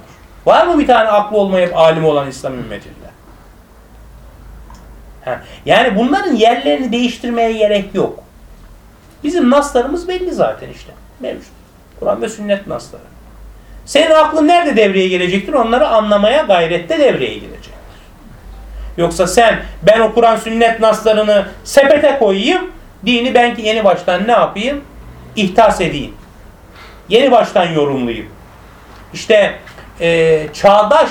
Speaker 1: Var mı bir tane aklı olmayıp alim olan İslam ümmetinde? Ha, Yani bunların yerlerini değiştirmeye gerek yok. Bizim naslarımız belli zaten işte. Mevcut. Kur'an ve sünnet nasları. Senin aklın nerede devreye gelecektir? Onları anlamaya gayrette devreye girecektir. Yoksa sen ben o Kur'an sünnet naslarını sepete koyayım, dini ben ki yeni baştan ne yapayım? İhtas edeyim. Yeni baştan yorumlayayım. İşte e, çağdaş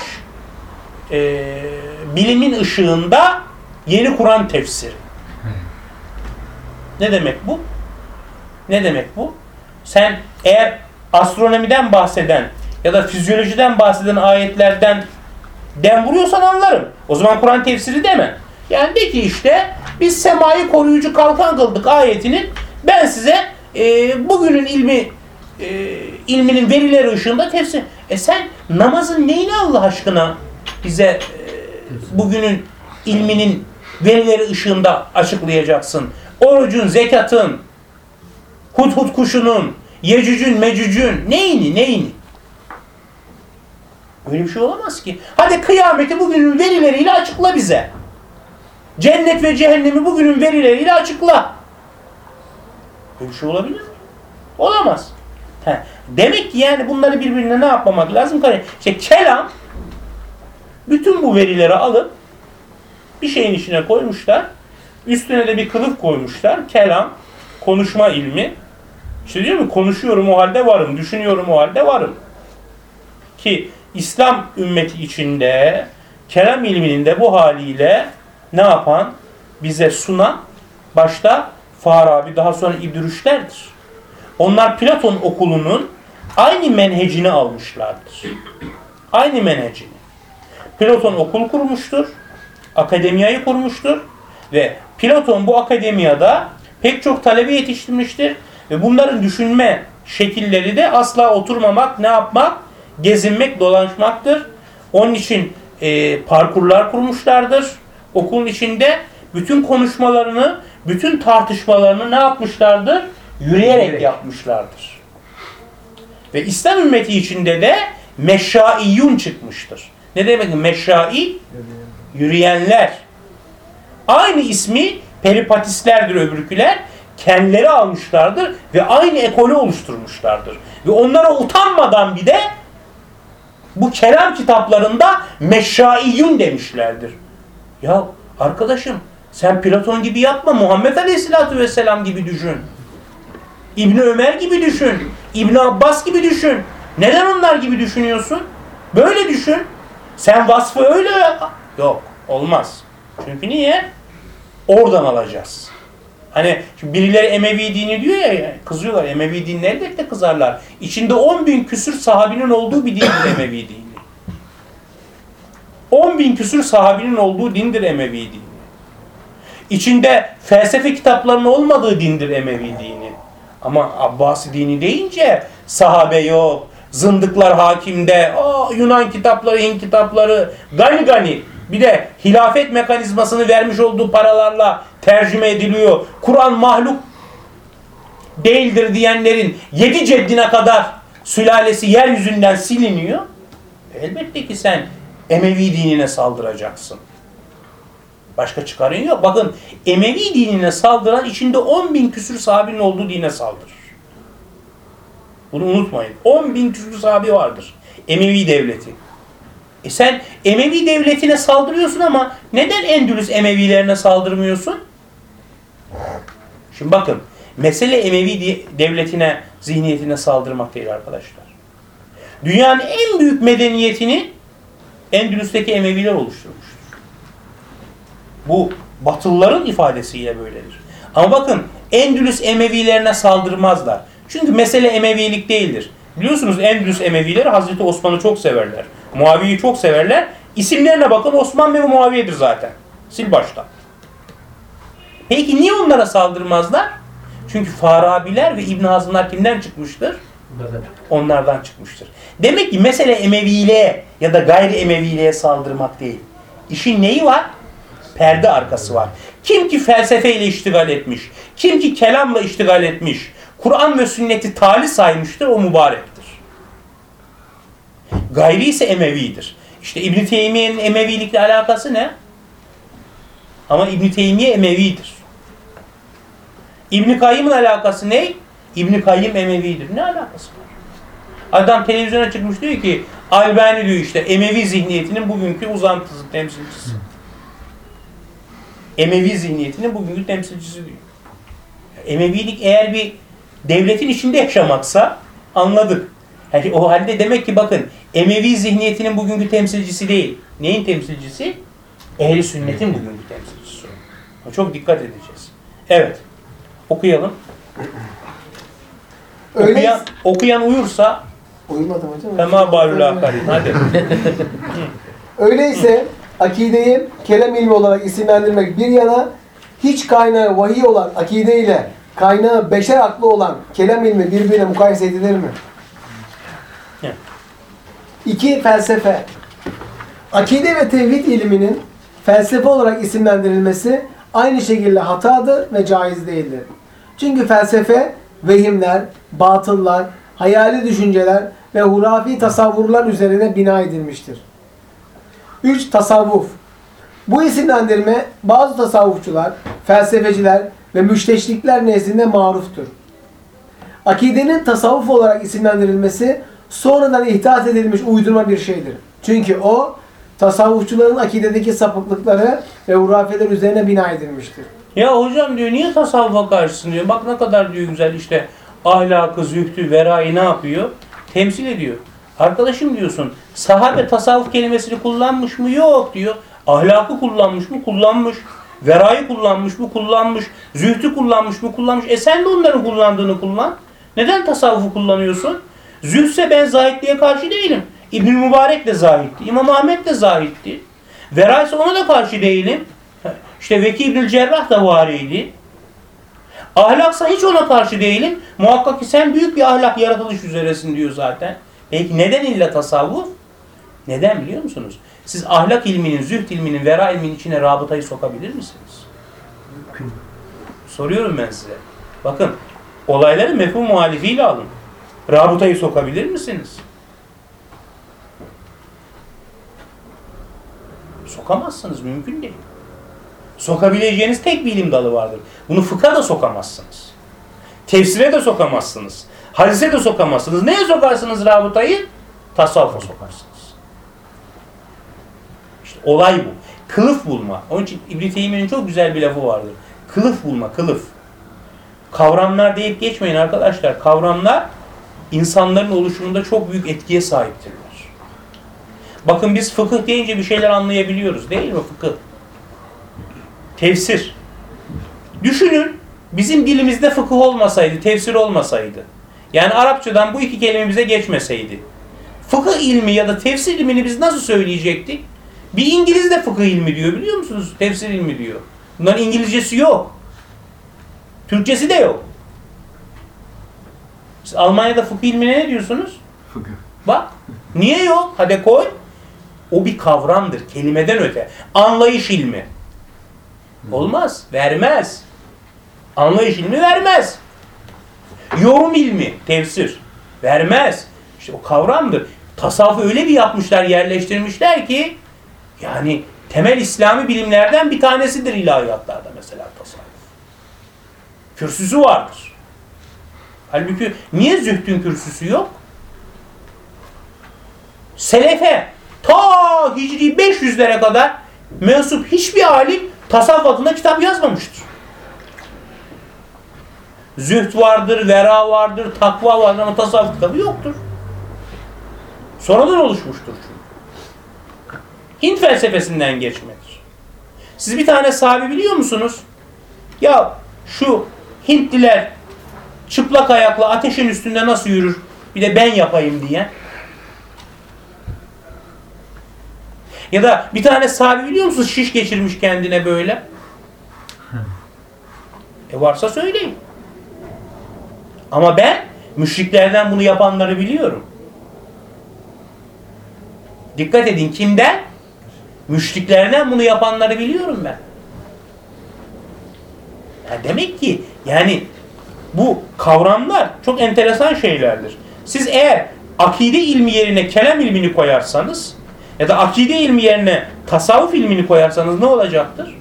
Speaker 1: e, bilimin ışığında yeni Kur'an tefsiri. Ne demek bu? Ne demek bu? Sen eğer astronomiden bahseden ya da fizyolojiden bahseden ayetlerden dem vuruyorsan anlarım. O zaman Kur'an tefsiri deme. Yani de ki işte biz semayı koruyucu kalkan kıldık ayetinin ben size e, bugünün ilmi e, ilminin verileri ışığında tefsir. E sen namazın neyini Allah aşkına bize e, bugünün ilminin verileri ışığında açıklayacaksın. Orucun, zekatın, hudhud kuşunun, yecücün, mecücün neyini neyini? Böyle bir şey olamaz ki. Hadi kıyameti bugünün verileriyle açıkla bize. Cennet ve cehennemi bugünün verileriyle açıkla. Böyle bir şey olabilir mi? Olamaz. He. Demek ki yani bunları birbirine ne yapmamak lazım? İşte kelam bütün bu verileri alıp bir şeyin içine koymuşlar. Üstüne de bir kılıf koymuşlar. Kelam, konuşma ilmi. İşte diyor mu konuşuyorum o halde varım, düşünüyorum o halde varım. Ki İslam ümmeti içinde kelam ilminin de bu haliyle ne yapan? Bize sunan başta Farabi daha sonra İbn Rüşd'lerdir. Onlar Platon okulunun aynı menhecini almışlardır. Aynı menhecini. Platon okul kurmuştur. Akademiyayı kurmuştur. Ve Platon bu akademiyada pek çok talebe yetiştirmiştir. Ve bunların düşünme şekilleri de asla oturmamak, ne yapmak? Gezinmek, dolaşmaktır. Onun için e, parkurlar kurmuşlardır. Okulun içinde bütün konuşmalarını, bütün tartışmalarını ne yapmışlardır? Yürüyerek,
Speaker 2: Yürüyerek.
Speaker 1: yapmışlardır. Ve İslam ümmeti içinde de meşaiyyun çıkmıştır. Ne demek meşai? Yürüyenler. Aynı ismi peripatistlerdir öbürküler. Kendileri almışlardır ve aynı ekolü oluşturmuşlardır. Ve onlara utanmadan bir de bu kelam kitaplarında meşaiyyun demişlerdir. Ya arkadaşım sen Platon gibi yapma. Muhammed Aleyhisselatü Vesselam gibi düşün. İbni Ömer gibi düşün. İbni Abbas gibi düşün. Neden onlar gibi düşünüyorsun? Böyle düşün. Sen vasfı öyle. Yok olmaz. Çünkü niye? Oradan alacağız. Hani birileri Emevi dini diyor ya kızıyorlar. Emevi dinine elbette kızarlar. İçinde 10 bin küsür sahabinin olduğu bir dindir Emevi dini. 10 bin küsür sahabinin olduğu dindir Emevi dini. İçinde felsefe kitaplarının olmadığı dindir Emevi dini. Ama Abbasi dini deyince sahabe yok, zındıklar hakimde, aa, Yunan kitapları, Hint kitapları, gani gani. Bir de hilafet mekanizmasını vermiş olduğu paralarla tercüme ediliyor. Kur'an mahluk değildir diyenlerin yedi ceddine kadar sülalesi yeryüzünden siliniyor. Elbette ki sen Emevi dinine saldıracaksın. Başka çıkarın yok. Bakın Emevi dinine saldıran içinde 10 bin küsür sahabinin olduğu dine saldırır. Bunu unutmayın. 10 bin küsür sahabi vardır. Emevi devleti. E sen Emevi devletine saldırıyorsun ama neden Endülüs Emevilerine saldırmıyorsun? Şimdi bakın mesele Emevi devletine, zihniyetine saldırmak değil arkadaşlar. Dünyanın en büyük medeniyetini Endülüs'teki Emeviler oluşturmuştur. Bu Batılıların ifadesiyle böyledir. Ama bakın Endülüs Emevilerine saldırmazlar. Çünkü mesele Emevilik değildir. Biliyorsunuz Endülüs Emevileri Hazreti Osman'ı çok severler. Muaviye'yi çok severler. İsimlerine bakın Osman ve Muaviye'dir zaten. Sil baştan. Peki niye onlara saldırmazlar? Çünkü Farabiler ve İbn Hazmlar kimden çıkmıştır? Onlardan çıkmıştır. Demek ki mesele Emeviliğe ya da gayri Emeviliğe saldırmak değil. İşin neyi var? Perde arkası var. Kim ki felsefeyle iştigal etmiş, kim ki kelamla iştigal etmiş, Kur'an ve sünneti tali saymıştır, o mübarektir. Gayri ise Emevidir. İşte İbn Teymiye'nin Emevilikle alakası ne? Ama İbn Teymiye Emevidir. İbn Kayyım'ın alakası ne? İbn Kayyım Emevidir. Ne alakası var? Adam televizyona çıkmış diyor ki Albani diyor işte Emevi zihniyetinin bugünkü uzantısı, temsilcisi. Emevi zihniyetinin bugünkü temsilcisi diyor. Emevilik eğer bir devletin içinde yaşamaksa anladık. Yani o halde demek ki bakın Emevi zihniyetinin bugünkü temsilcisi değil. Neyin temsilcisi? Ehli sünnetin bugünkü temsilcisi. Çok dikkat edeceğiz. Evet. Okuyalım.
Speaker 2: Öyle
Speaker 1: Okuyan, okuyan uyursa
Speaker 2: Uyumadım hocam.
Speaker 1: Fema balul akarin. Hadi.
Speaker 2: Öyleyse akideyi kelam ilmi olarak isimlendirmek bir yana hiç kaynağı vahiy olan akide ile kaynağı beşer aklı olan kelam ilmi birbirine mukayese edilir mi? İki, felsefe. Akide ve tevhid ilminin felsefe olarak isimlendirilmesi aynı şekilde hatadır ve caiz değildir. Çünkü felsefe vehimler, batıllar, hayali düşünceler ve hurafi tasavvurlar üzerine bina edilmiştir. 3. Tasavvuf. Bu isimlendirme bazı tasavvufçular, felsefeciler ve müşteşrikler nezdinde maruftur. Akidenin tasavvuf olarak isimlendirilmesi sonradan ihdas edilmiş uydurma bir şeydir. Çünkü o tasavvufçuların akidedeki sapıklıkları ve hurafeler üzerine bina edilmiştir.
Speaker 1: Ya hocam diyor niye tasavvufa karşısın diyor. Bak ne kadar diyor güzel işte ahlakı, zühdü, verayı ne yapıyor? Temsil ediyor. Arkadaşım diyorsun sahabe tasavvuf kelimesini kullanmış mı? Yok diyor. Ahlakı kullanmış mı? Kullanmış. Verayı kullanmış mı? Kullanmış. Zühdü kullanmış mı? Kullanmış. E sen de onların kullandığını kullan. Neden tasavvufu kullanıyorsun? Zühdse ben zahitliğe karşı değilim. İbnül Mübarek de zahitti. İmam Ahmet de zahitti. Veraysa ona da karşı değilim. İşte Veki İbnül Cerrah da variydi. Ahlaksa hiç ona karşı değilim. Muhakkak ki sen büyük bir ahlak yaratılış üzeresin diyor zaten. Peki neden illa tasavvuf? Neden biliyor musunuz? Siz ahlak ilminin, zühd ilminin, vera ilminin içine rabıtayı sokabilir misiniz? Soruyorum ben size. Bakın olayları mefhum muhalifiyle alın. Rabıtayı sokabilir misiniz? Sokamazsınız. Mümkün değil. Sokabileceğiniz tek bir ilim dalı vardır. Bunu fıkha da sokamazsınız. Tefsire de sokamazsınız. Hadise de sokamazsınız. Neye sokarsınız rabıtayı? Tasavvufa sokarsınız. İşte olay bu. Kılıf bulma. Onun için İbn Teymiye'nin çok güzel bir lafı vardır. Kılıf bulma, kılıf. Kavramlar deyip geçmeyin arkadaşlar. Kavramlar insanların oluşumunda çok büyük etkiye sahiptirler. Bakın biz fıkıh deyince bir şeyler anlayabiliyoruz değil mi fıkıh? Tefsir. Düşünün bizim dilimizde fıkıh olmasaydı, tefsir olmasaydı. Yani Arapçadan bu iki kelime bize geçmeseydi. Fıkıh ilmi ya da tefsir ilmini biz nasıl söyleyecektik? Bir İngiliz de fıkıh ilmi diyor biliyor musunuz? Tefsir ilmi diyor. Bunların İngilizcesi yok. Türkçesi de yok. Siz Almanya'da fıkıh ilmine ne diyorsunuz?
Speaker 3: Fıkıh.
Speaker 1: Bak. Niye yok? Hadi koy. O bir kavramdır. Kelimeden öte. Anlayış ilmi. Olmaz. Vermez. Anlayış ilmi vermez. Yorum ilmi, tefsir. Vermez. İşte o kavramdır. Tasavvufu öyle bir yapmışlar, yerleştirmişler ki yani temel İslami bilimlerden bir tanesidir ilahiyatlarda mesela tasavvuf. Kürsüsü vardır. Halbuki niye zühdün kürsüsü yok? Selefe ta Hicri 500'lere kadar mensup hiçbir alim tasavvuf adına kitap yazmamıştır. Zühd vardır, vera vardır, takva vardır ama tasavvuf kitabı yoktur. Sonradan oluşmuştur çünkü. Hint felsefesinden geçmedir. Siz bir tane sahibi biliyor musunuz? Ya şu Hintliler çıplak ayakla ateşin üstünde nasıl yürür? Bir de ben yapayım diye. Ya da bir tane sahibi biliyor musunuz? Şiş geçirmiş kendine böyle. E varsa söyleyin. Ama ben müşriklerden bunu yapanları biliyorum. Dikkat edin kimden? Müşriklerden bunu yapanları biliyorum ben. Ya demek ki yani bu kavramlar çok enteresan şeylerdir. Siz eğer akide ilmi yerine kelam ilmini koyarsanız ya da akide ilmi yerine tasavvuf ilmini koyarsanız ne olacaktır?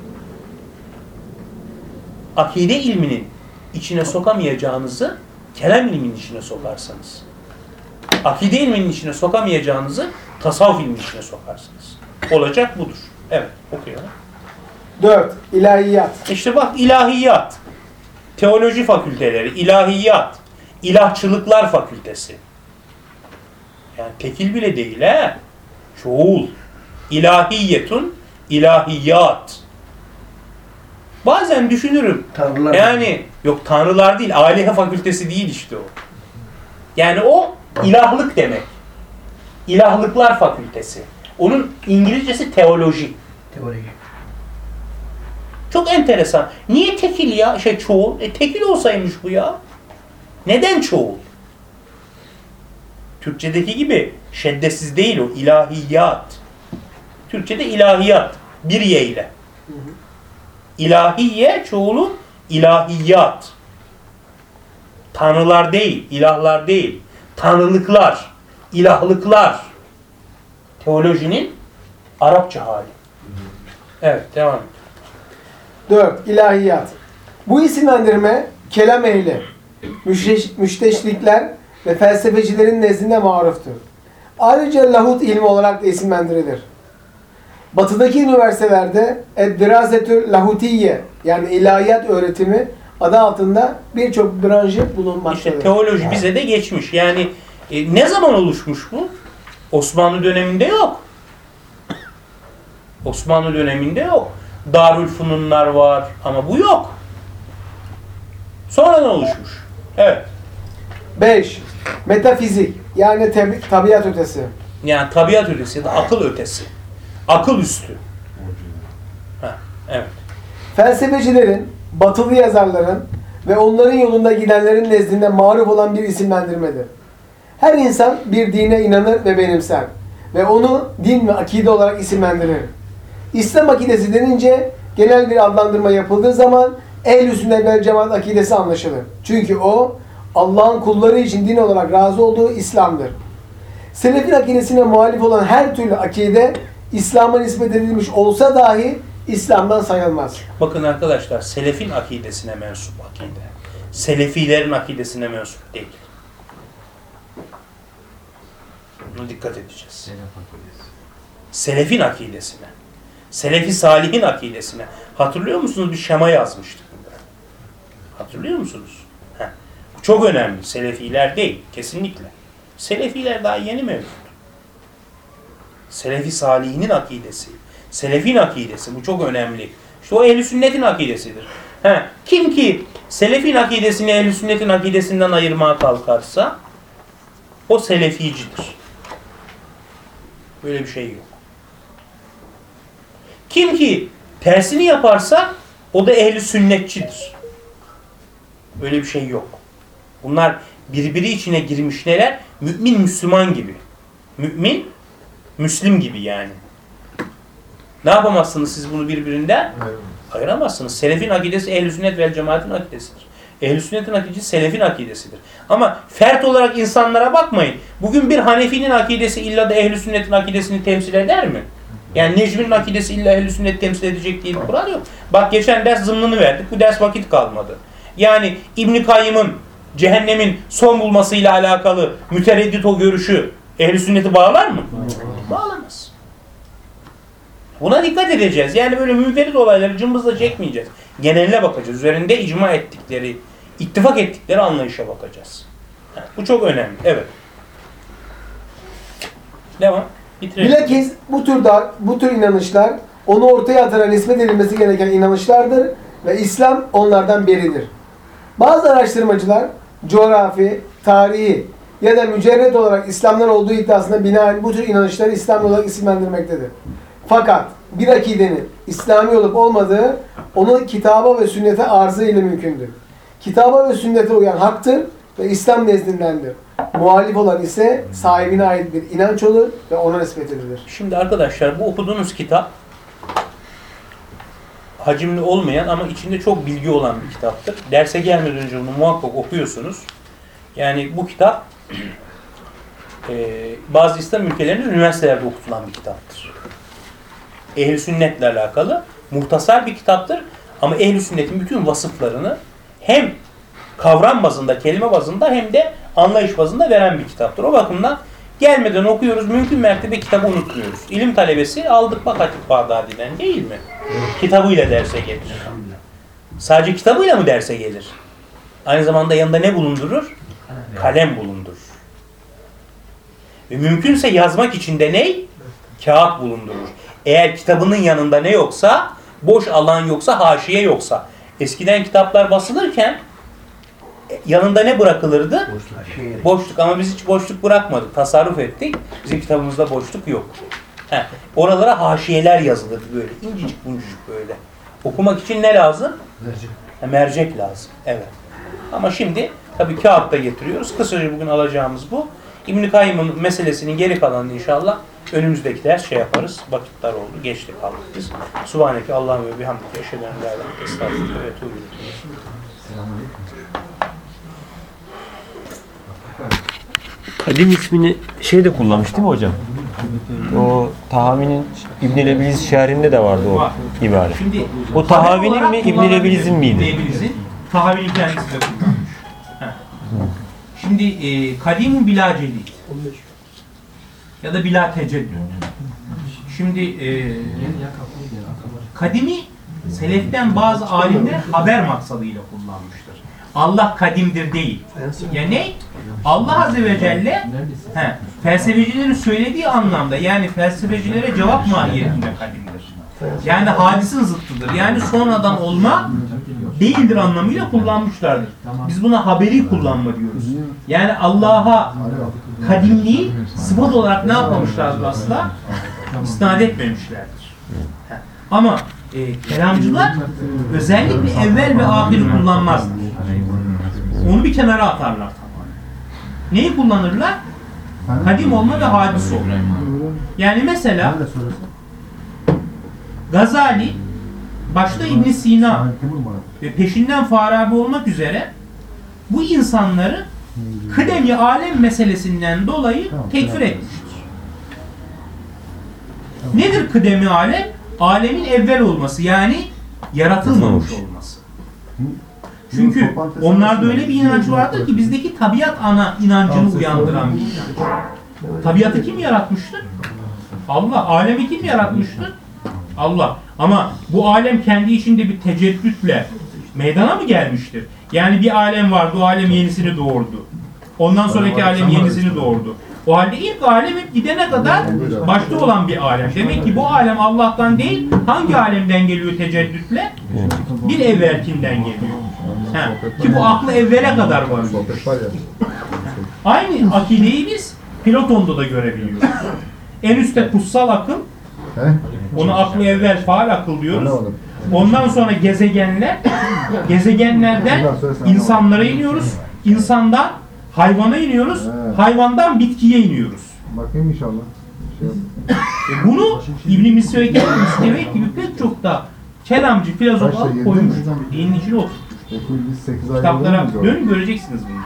Speaker 1: Akide ilminin içine sokamayacağınızı kelam ilminin içine sokarsınız. Akide ilminin içine sokamayacağınızı tasavvuf ilminin içine sokarsınız. Olacak budur. Evet, okuyalım.
Speaker 2: 4. İlahiyat.
Speaker 1: İşte bak ilahiyat, teoloji fakülteleri, ilahiyat, ilahçılıklar fakültesi. Yani tekil bile değil he. Çoğul. İlahiyetun, ilahiyat. Bazen düşünürüm.
Speaker 4: Tanrılar.
Speaker 1: Yani yok tanrılar değil, alihe fakültesi değil işte o. Yani o ilahlık demek. İlahlıklar fakültesi. Onun İngilizcesi teoloji.
Speaker 4: Teoloji.
Speaker 1: Çok enteresan. Niye tekil ya? Şey çoğul. E tekil olsaymış bu ya. Neden çoğul? Türkçedeki gibi şeddesiz değil o. ilahiyat. Türkçede ilahiyat. Bir ye ile. İlahiye çoğulu ilahiyat. Tanrılar değil, ilahlar değil. Tanrılıklar, ilahlıklar. Teolojinin Arapça hali. Evet, devam et.
Speaker 2: 4. İlahiyat. Bu isimlendirme kelam müşteş, müşteşrikler ve felsefecilerin nezdinde maruftur. Ayrıca lahut ilmi olarak da isimlendirilir. Batıdaki üniversitelerde Eddirasetül Lahutiye yani ilahiyat öğretimi adı altında birçok branşı bulunmaktadır.
Speaker 1: İşte teoloji bize de geçmiş. Yani e, ne zaman oluşmuş bu? Osmanlı döneminde yok. Osmanlı döneminde yok. Darülfununlar var ama bu yok. Sonradan oluşmuş. Evet.
Speaker 2: 5. Metafizik yani tabi- tabiat ötesi.
Speaker 1: Yani tabiat ötesi ya da akıl ötesi. Akıl üstü. Heh, evet.
Speaker 2: Felsefecilerin, batılı yazarların ve onların yolunda gidenlerin nezdinde maruf olan bir isimlendirmedir. Her insan bir dine inanır ve benimser ve onu din ve akide olarak isimlendirir. İslam akidesi denince genel bir adlandırma yapıldığı zaman ehl-i sünnet vel cemaat akidesi anlaşılır. Çünkü o Allah'ın kulları için din olarak razı olduğu İslam'dır. Selefin akidesine muhalif olan her türlü akide İslam'a nispet edilmiş olsa dahi İslam'dan sayılmaz.
Speaker 1: Bakın arkadaşlar Selefin akidesine mensup akide. Selefilerin akidesine mensup değil. Buna dikkat edeceğiz. Selefin akidesine. Selefi Salih'in akidesine. Hatırlıyor musunuz? Bir şema yazmıştık. Hatırlıyor musunuz? Çok önemli. Selefiler değil. Kesinlikle. Selefiler daha yeni mevcut. Selefi Salih'in akidesi. Selefin akidesi. Bu çok önemli. İşte o ehl sünnetin akidesidir. He. Kim ki selefin akidesini ehl sünnetin akidesinden ayırmaya kalkarsa o seleficidir. Böyle bir şey yok. Kim ki tersini yaparsa o da ehli sünnetçidir. Böyle bir şey yok. Bunlar birbiri içine girmiş neler? Mümin Müslüman gibi. Mümin Müslim gibi yani. Ne yapamazsınız siz bunu birbirinden? Ayıramazsınız. Selefin akidesi ehl sünnet vel cemaatin akidesidir. Ehl sünnetin akidesi selefin akidesidir. Ama fert olarak insanlara bakmayın. Bugün bir Hanefi'nin akidesi illa da ehl sünnetin akidesini temsil eder mi? Yani Necmi'nin akidesi illa ehl sünnet temsil edecek diye bir kural yok. Bak geçen ders zımnını verdik. Bu ders vakit kalmadı. Yani İbn Kayyım'ın cehennemin son bulmasıyla alakalı mütereddit o görüşü ehl sünneti bağlar mı? Bağlamaz. Buna dikkat edeceğiz. Yani böyle münferit olayları cımbızla çekmeyeceğiz. Geneline bakacağız. Üzerinde icma ettikleri, ittifak ettikleri anlayışa bakacağız. Bu çok önemli. Evet. Devam. Bitirelim.
Speaker 2: Bilakis bu tür dar, bu tür inanışlar onu ortaya atarak nispet edilmesi gereken inanışlardır ve İslam onlardan biridir. Bazı araştırmacılar coğrafi, tarihi ya da mücerret olarak İslam'dan olduğu iddiasına binaen bu tür inanışları İslam olarak isimlendirmektedir. Fakat bir akidenin İslami olup olmadığı onun kitaba ve sünnete arzı ile mümkündür. Kitaba ve sünnete uyan haktır ve İslam nezdindendir. Muhalif olan ise sahibine ait bir inanç olur ve ona nispet edilir.
Speaker 1: Şimdi arkadaşlar bu okuduğunuz kitap hacimli olmayan ama içinde çok bilgi olan bir kitaptır. Derse gelmeden önce bunu muhakkak okuyorsunuz. Yani bu kitap eee, bazı İslam ülkelerinde üniversitelerde okutulan bir kitaptır. Ehl-i sünnetle alakalı muhtasar bir kitaptır ama ehl-i sünnetin bütün vasıflarını hem kavram bazında, kelime bazında hem de anlayış bazında veren bir kitaptır. O bakımdan gelmeden okuyoruz, mümkün mertebe kitabı unutmuyoruz. İlim talebesi aldık bak Hatip Bağdadi'den değil mi? Kitabıyla derse gelir. Sadece kitabıyla mı derse gelir? Aynı zamanda yanında ne bulundurur? Kalem bulundurur. Ve mümkünse yazmak için de ne? Kağıt bulundurur. Eğer kitabının yanında ne yoksa, boş alan yoksa, haşiye yoksa. Eskiden kitaplar basılırken yanında ne bırakılırdı?
Speaker 4: Şiir.
Speaker 1: Boşluk ama biz hiç boşluk bırakmadık. Tasarruf ettik. Bizim kitabımızda boşluk yok. He, oralara haşiyeler yazılır böyle. incecik buncacık böyle. Okumak için ne lazım? Ha, mercek lazım. Evet. Ama şimdi tabii kağıtta getiriyoruz. Kısaca bugün alacağımız bu. İbn-i Kayyım'ın meselesinin geri kalanını inşallah önümüzdeki ders şey yaparız. Vakitler oldu. Geçti kaldık biz. Subhaneke Allah'ım ve bihamdike eşhedü en la ilahe illa ente estağfurüke ve etûbü ileyk.
Speaker 4: Kadim ismini şey de kullanmış değil mi hocam? O Tahavi'nin İbn-i Lebiliz şehrinde de vardı o ibare.
Speaker 1: Şimdi
Speaker 4: O Tahavi'nin mi İbn-i Lebiliz'in miydi?
Speaker 1: Tahavi'nin kendisi de kullanmış. Şimdi e, kadim bila celil. Ya da bila. Şimdi e, kadimi seleften bazı alimler haber maksadıyla kullanmıştır. Allah kadimdir değil. Ya ne? Allah Azze ve Celle he, felsefecilerin söylediği anlamda yani felsefecilere cevap mahiyetinde kadimdir. Yani hadisin zıttıdır. Yani sonradan olma değildir anlamıyla kullanmışlardır. Biz buna haberi kullanma diyoruz. Yani Allah'a kadimliği sıfat olarak ne yapmamışlardır asla? İsnat etmemişlerdir. Ama e, kelamcılar özellikle evvel ve ahiri kullanmazlar. Onu bir kenara atarlar tamamen. Neyi kullanırlar? Kadim olma ve hadis olma. Yani mesela Gazali başta İbn Sina ve peşinden Farabi olmak üzere bu insanları kıdemi alem meselesinden dolayı tekfir etmiştir. Nedir kıdemi alem? Alemin evvel olması yani yaratılmamış olması. Çünkü onlarda öyle bir inanç vardır ki bizdeki tabiat ana inancını uyandıran bir inanç. Tabiatı kim yaratmıştır? Allah. Alemi kim yaratmıştır? Allah. Ama bu alem kendi içinde bir teceddütle meydana mı gelmiştir? Yani bir alem vardı, o alem yenisini doğurdu. Ondan sonraki alem yenisini doğurdu. O halde ilk alem hep gidene kadar başta olan bir alem. Demek ki bu alem Allah'tan değil, hangi alemden geliyor teceddütle? Bir evvelkinden geliyor. Ha. Ki bu aklı evvele kadar var. Aynı akideyi biz Platon'da da görebiliyoruz. En üstte kutsal akıl, onu aklı evvel faal akıl diyoruz. Ondan sonra gezegenler, gezegenlerden insanlara iniyoruz. İnsandan hayvana iniyoruz. Hayvandan bitkiye iniyoruz.
Speaker 5: Bakayım inşallah. Şey.
Speaker 1: E bunu İbn-i Misvek demek gibi pek çok da kelamcı, filozof
Speaker 5: Kaçta,
Speaker 1: alıp
Speaker 5: yedi
Speaker 1: koymuş.
Speaker 5: mi?
Speaker 1: Dinin içine oturtmuş.
Speaker 5: Okul biz 8 ay
Speaker 1: Kitaplara dönün göreceksiniz bunu.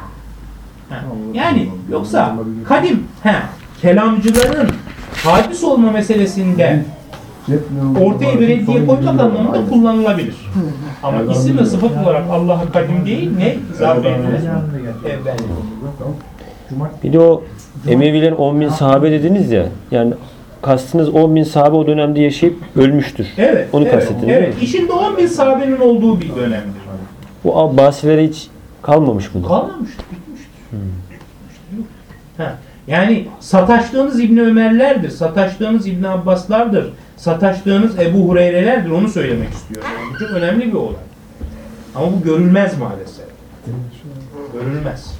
Speaker 1: Ha. Yani yoksa kadim he, kelamcıların hadis olma meselesinde? Ortaya bir reddiye koymak anlamında kullanılabilir. Ama isim ve sıfat olarak Allah'a kadim değil ne? Zaten evvel.
Speaker 4: Bir de o Emevilerin 10 bin sahabe dediniz ya. Yani kastınız 10 bin sahabe o dönemde yaşayıp ölmüştür.
Speaker 1: Evet.
Speaker 4: Onu
Speaker 1: evet,
Speaker 4: kastettiniz değil
Speaker 1: Evet.
Speaker 4: mi?
Speaker 1: İçinde 10 bin sahabenin olduğu bir dönemdir.
Speaker 4: Bu Abbasilere hiç kalmamış mı?
Speaker 1: Kalmamıştır, bitmiştir. Bitmiştir, yok. Ha. Yani sataştığınız İbni Ömerlerdir, sataştığınız İbni Abbaslardır, sataştığınız Ebu Hureyre'lerdir onu söylemek istiyorum. Yani bu çok önemli bir olay. Ama bu görülmez maalesef. Görülmez.